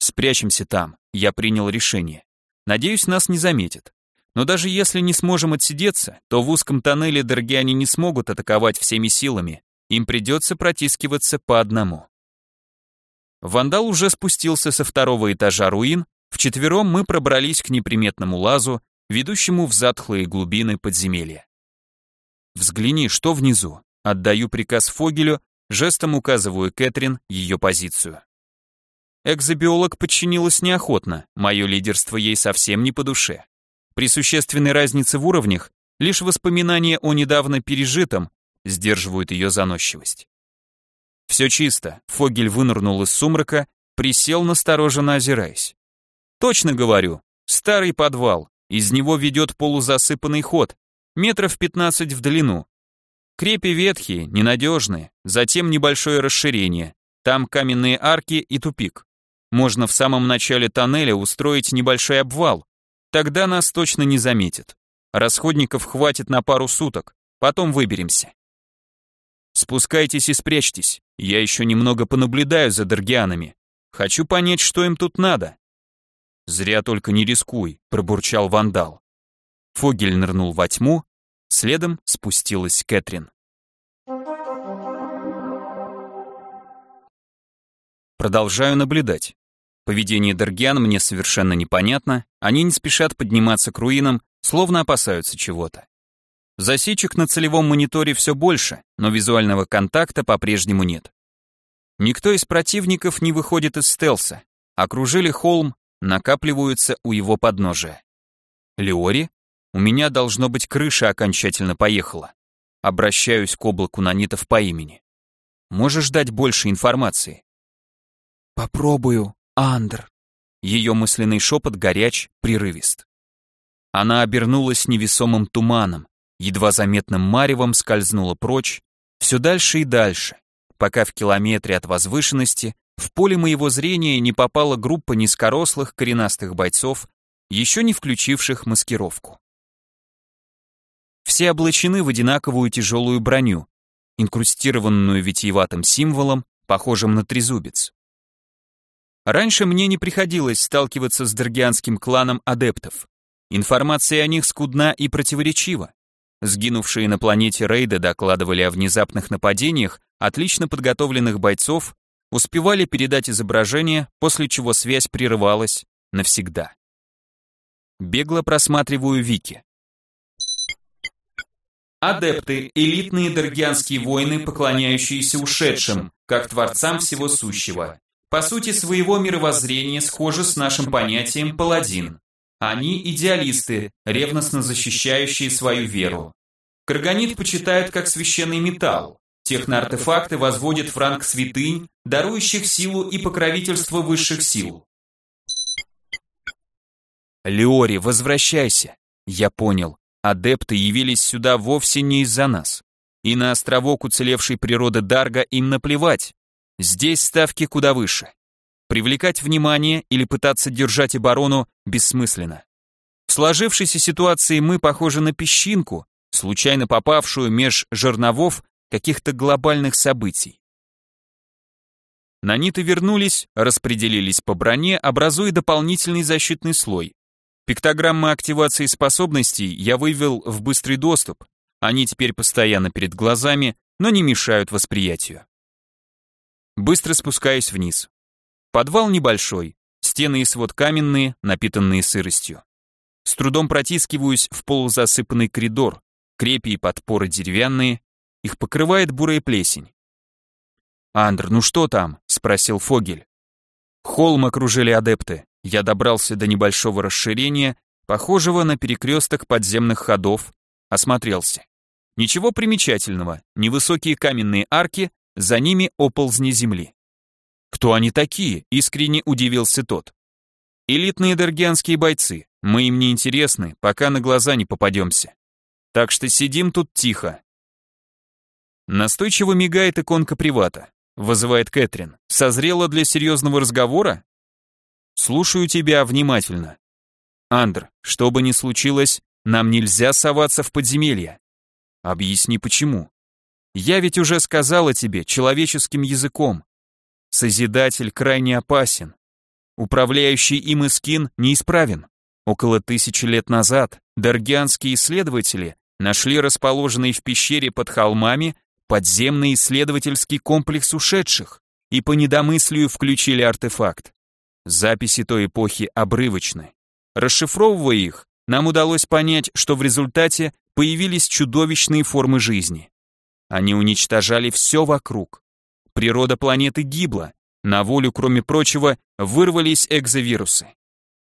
Спрячемся там, я принял решение. Надеюсь, нас не заметят. Но даже если не сможем отсидеться, то в узком тоннеле Даргиане не смогут атаковать всеми силами, им придется протискиваться по одному. Вандал уже спустился со второго этажа руин, вчетвером мы пробрались к неприметному лазу, ведущему в затхлые глубины подземелья. «Взгляни, что внизу?» Отдаю приказ Фогелю, жестом указываю Кэтрин ее позицию. Экзобиолог подчинилась неохотно, мое лидерство ей совсем не по душе. При существенной разнице в уровнях лишь воспоминания о недавно пережитом сдерживают ее заносчивость. Все чисто. Фогель вынырнул из сумрака, присел настороженно озираясь. Точно говорю, старый подвал, из него ведет полузасыпанный ход, метров 15 в длину. Крепи ветхие, ненадежные, затем небольшое расширение, там каменные арки и тупик. Можно в самом начале тоннеля устроить небольшой обвал, тогда нас точно не заметят. Расходников хватит на пару суток, потом выберемся. Спускайтесь и спрячьтесь, я еще немного понаблюдаю за Даргианами. Хочу понять, что им тут надо. Зря только не рискуй, пробурчал вандал. Фогель нырнул во тьму, следом спустилась Кэтрин. Продолжаю наблюдать. Поведение Даргиан мне совершенно непонятно, они не спешат подниматься к руинам, словно опасаются чего-то. Засечек на целевом мониторе все больше, но визуального контакта по-прежнему нет. Никто из противников не выходит из стелса. Окружили холм, накапливаются у его подножия. Леори? У меня должно быть крыша окончательно поехала. Обращаюсь к облаку нанитов по имени. Можешь дать больше информации? Попробую, Андр. Ее мысленный шепот горяч, прерывист. Она обернулась невесомым туманом, едва заметным маревом скользнула прочь, все дальше и дальше, пока в километре от возвышенности в поле моего зрения не попала группа низкорослых коренастых бойцов, еще не включивших маскировку. Все облачены в одинаковую тяжелую броню, инкрустированную витиеватым символом, похожим на трезубец. Раньше мне не приходилось сталкиваться с даргианским кланом адептов. Информация о них скудна и противоречива. Сгинувшие на планете рейды докладывали о внезапных нападениях отлично подготовленных бойцов, успевали передать изображение, после чего связь прерывалась навсегда. Бегло просматриваю Вики. Адепты – элитные даргианские воины, поклоняющиеся ушедшим, как творцам всего сущего. По сути своего мировоззрения схожи с нашим понятием «паладин». Они идеалисты, ревностно защищающие свою веру. Карганит почитают как священный металл. Техноартефакты возводят в ранг святынь, дарующих силу и покровительство высших сил. Леори, возвращайся. Я понял. Адепты явились сюда вовсе не из-за нас. И на островок уцелевшей природы Дарга им наплевать. Здесь ставки куда выше. Привлекать внимание или пытаться держать оборону бессмысленно. В сложившейся ситуации мы похожи на песчинку, случайно попавшую меж жерновов каких-то глобальных событий. Наниты вернулись, распределились по броне, образуя дополнительный защитный слой. Пиктограммы активации способностей я вывел в быстрый доступ, они теперь постоянно перед глазами, но не мешают восприятию. Быстро спускаюсь вниз. Подвал небольшой, стены и свод каменные, напитанные сыростью. С трудом протискиваюсь в полузасыпанный коридор, крепи и подпоры деревянные, их покрывает бурая плесень. «Андр, ну что там?» — спросил Фогель. Холм окружили адепты. Я добрался до небольшого расширения, похожего на перекресток подземных ходов, осмотрелся. Ничего примечательного, невысокие каменные арки, за ними оползни земли. «Кто они такие?» — искренне удивился тот. «Элитные дергианские бойцы. Мы им не интересны, пока на глаза не попадемся. Так что сидим тут тихо». Настойчиво мигает иконка привата. Вызывает Кэтрин. «Созрела для серьезного разговора?» «Слушаю тебя внимательно». «Андр, что бы ни случилось, нам нельзя соваться в подземелье». «Объясни, почему?» «Я ведь уже сказала тебе человеческим языком. Созидатель крайне опасен. Управляющий им Искин неисправен. Около тысячи лет назад даргианские исследователи нашли расположенный в пещере под холмами подземный исследовательский комплекс ушедших и по недомыслию включили артефакт. Записи той эпохи обрывочны. Расшифровывая их, нам удалось понять, что в результате появились чудовищные формы жизни. Они уничтожали все вокруг. Природа планеты гибла, на волю, кроме прочего, вырвались экзовирусы.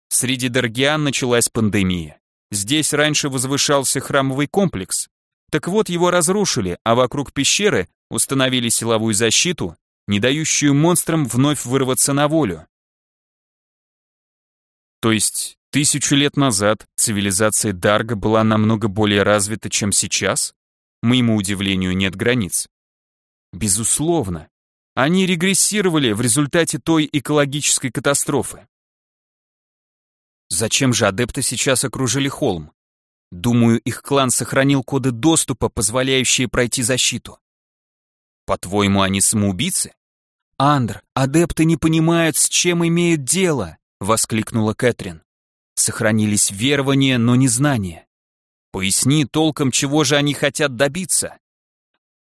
Среди Даргиан началась пандемия. Здесь раньше возвышался храмовый комплекс. Так вот, его разрушили, а вокруг пещеры установили силовую защиту не дающую монстрам вновь вырваться на волю. То есть, тысячу лет назад цивилизация Дарга была намного более развита, чем сейчас? Моему удивлению нет границ. Безусловно. Они регрессировали в результате той экологической катастрофы. Зачем же адепты сейчас окружили холм? Думаю, их клан сохранил коды доступа, позволяющие пройти защиту. По-твоему, они самоубийцы? Андр, адепты не понимают, с чем имеют дело, воскликнула Кэтрин. Сохранились верования, но не знания. Поясни толком, чего же они хотят добиться.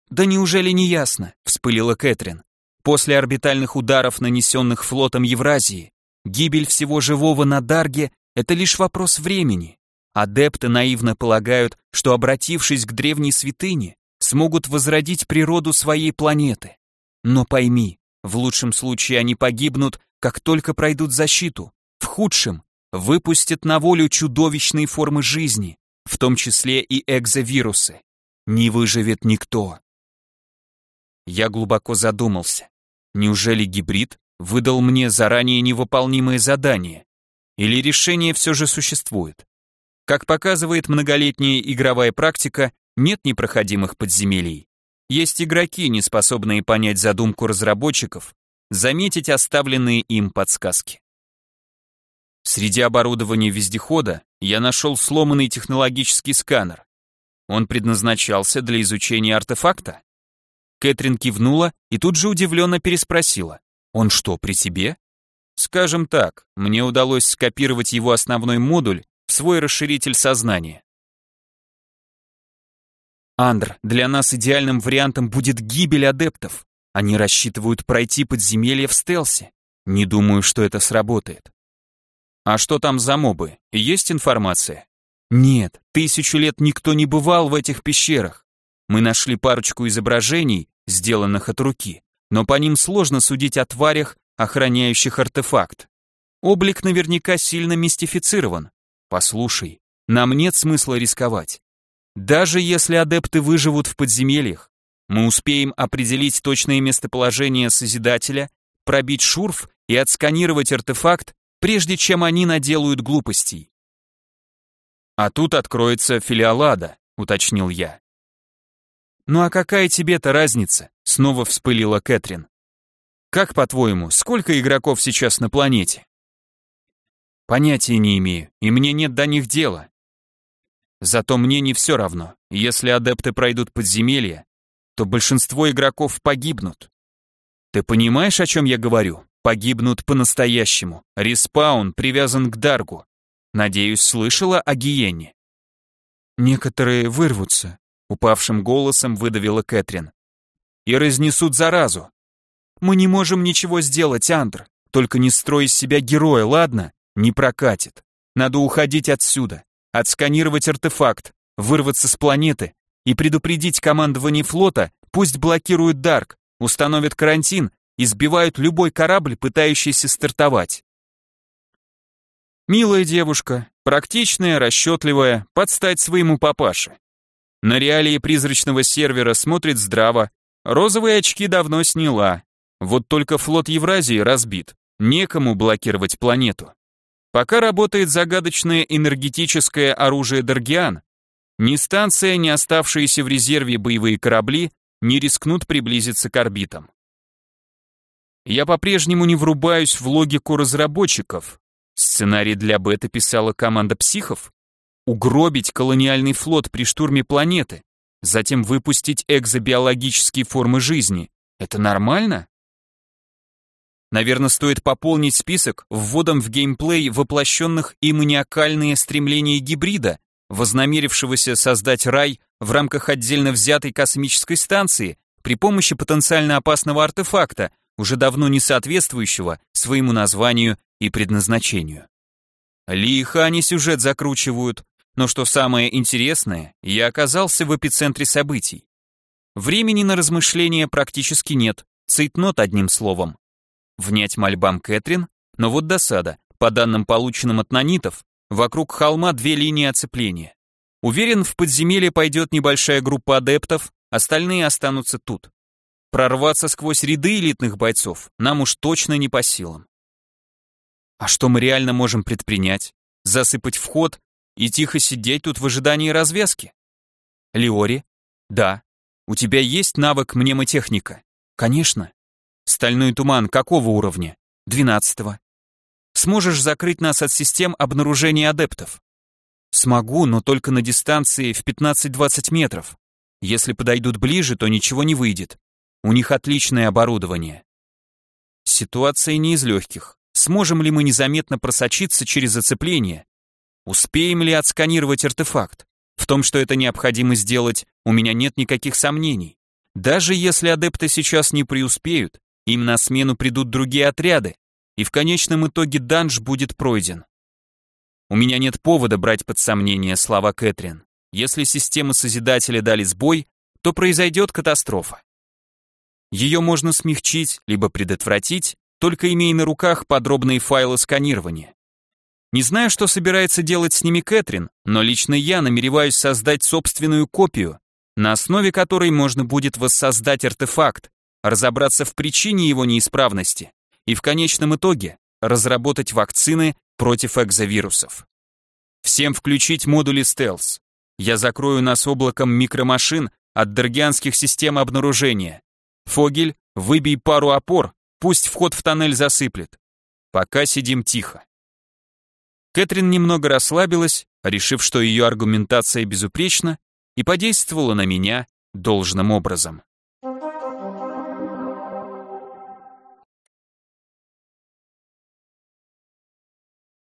Да неужели не ясно, вспылила Кэтрин. После орбитальных ударов, нанесенных флотом Евразии, гибель всего живого на Дарге — это лишь вопрос времени. Адепты наивно полагают, что обратившись к древней святыне, смогут возродить природу своей планеты. Но пойми, в лучшем случае они погибнут, как только пройдут защиту, в худшем выпустят на волю чудовищные формы жизни, в том числе и экзовирусы. Не выживет никто. Я глубоко задумался. Неужели гибрид выдал мне заранее невыполнимое задание? Или решение все же существует? Как показывает многолетняя игровая практика, нет непроходимых подземелий. Есть игроки, не способные понять задумку разработчиков, заметить оставленные им подсказки. Среди оборудования вездехода я нашел сломанный технологический сканер. Он предназначался для изучения артефакта? Кэтрин кивнула и тут же удивленно переспросила. «Он что, при тебе?» «Скажем так, мне удалось скопировать его основной модуль в свой расширитель сознания. Андр, для нас идеальным вариантом будет гибель адептов. Они рассчитывают пройти подземелье в стелсе. Не думаю, что это сработает. А что там за мобы? Есть информация? Нет, тысячу лет никто не бывал в этих пещерах. Мы нашли парочку изображений, сделанных от руки, но по ним сложно судить о тварях, охраняющих артефакт. Облик наверняка сильно мистифицирован. Послушай, нам нет смысла рисковать. Даже если адепты выживут в подземельях, мы успеем определить точное местоположение Созидателя, пробить шурф и отсканировать артефакт, прежде чем они наделают глупостей. А тут откроется филиалада, уточнил я. «Ну а какая тебе-то разница?» — снова вспылила Кэтрин. «Как, по-твоему, сколько игроков сейчас на планете?» «Понятия не имею, и мне нет до них дела. Зато мне не все равно. Если адепты пройдут подземелье, то большинство игроков погибнут. Ты понимаешь, о чем я говорю? Погибнут по-настоящему. Респаун привязан к Даргу. Надеюсь, слышала о Гиене. Некоторые вырвутся, упавшим голосом выдавила Кэтрин. И разнесут заразу. Мы не можем ничего сделать, Андр. Только не строй из себя героя, ладно? Не прокатит. Надо уходить отсюда, отсканировать артефакт, вырваться с планеты и предупредить командование флота, пусть блокируют Дарк, установят карантин и сбивают любой корабль, пытающийся стартовать. Милая девушка, практичная, расчетливая, подстать своему папаше. На реалии призрачного сервера смотрит здраво. Розовые очки давно сняла. Вот только флот Евразии разбит. Некому блокировать планету. Пока работает загадочное энергетическое оружие Даргиан, ни станция, ни оставшиеся в резерве боевые корабли не рискнут приблизиться к орбитам. Я по-прежнему не врубаюсь в логику разработчиков. Сценарий для бета писала команда психов угробить колониальный флот при штурме планеты, затем выпустить экзобиологические формы жизни. Это нормально? Наверное, стоит пополнить список вводом в геймплей воплощенных и маниакальные стремления гибрида, вознамерившегося создать рай в рамках отдельно взятой космической станции при помощи потенциально опасного артефакта, уже давно не соответствующего своему названию и предназначению. Лихо они сюжет закручивают, но что самое интересное, я оказался в эпицентре событий. Времени на размышления практически нет, цейтнот одним словом. Внять мольбам Кэтрин, но вот досада, по данным полученным от нанитов, вокруг холма две линии оцепления. Уверен, в подземелье пойдет небольшая группа адептов, остальные останутся тут. Прорваться сквозь ряды элитных бойцов нам уж точно не по силам. А что мы реально можем предпринять? Засыпать вход и тихо сидеть тут в ожидании развязки? Леори? Да. У тебя есть навык мнемотехника? Конечно. Стальной туман какого уровня? Двенадцатого. Сможешь закрыть нас от систем обнаружения адептов? Смогу, но только на дистанции в 15-20 метров. Если подойдут ближе, то ничего не выйдет. У них отличное оборудование. Ситуация не из легких. Сможем ли мы незаметно просочиться через зацепление? Успеем ли отсканировать артефакт? В том, что это необходимо сделать, у меня нет никаких сомнений. Даже если адепты сейчас не преуспеют, им на смену придут другие отряды, и в конечном итоге данж будет пройден. У меня нет повода брать под сомнение слова Кэтрин. Если системы Созидателя дали сбой, то произойдет катастрофа. Ее можно смягчить, либо предотвратить, только имея на руках подробные файлы сканирования. Не знаю, что собирается делать с ними Кэтрин, но лично я намереваюсь создать собственную копию, на основе которой можно будет воссоздать артефакт, разобраться в причине его неисправности и в конечном итоге разработать вакцины против экзовирусов. Всем включить модули стелс. Я закрою нас облаком микромашин от дергианских систем обнаружения. Фогель, выбей пару опор, пусть вход в тоннель засыплет. Пока сидим тихо. Кэтрин немного расслабилась, решив, что ее аргументация безупречна, и подействовала на меня должным образом.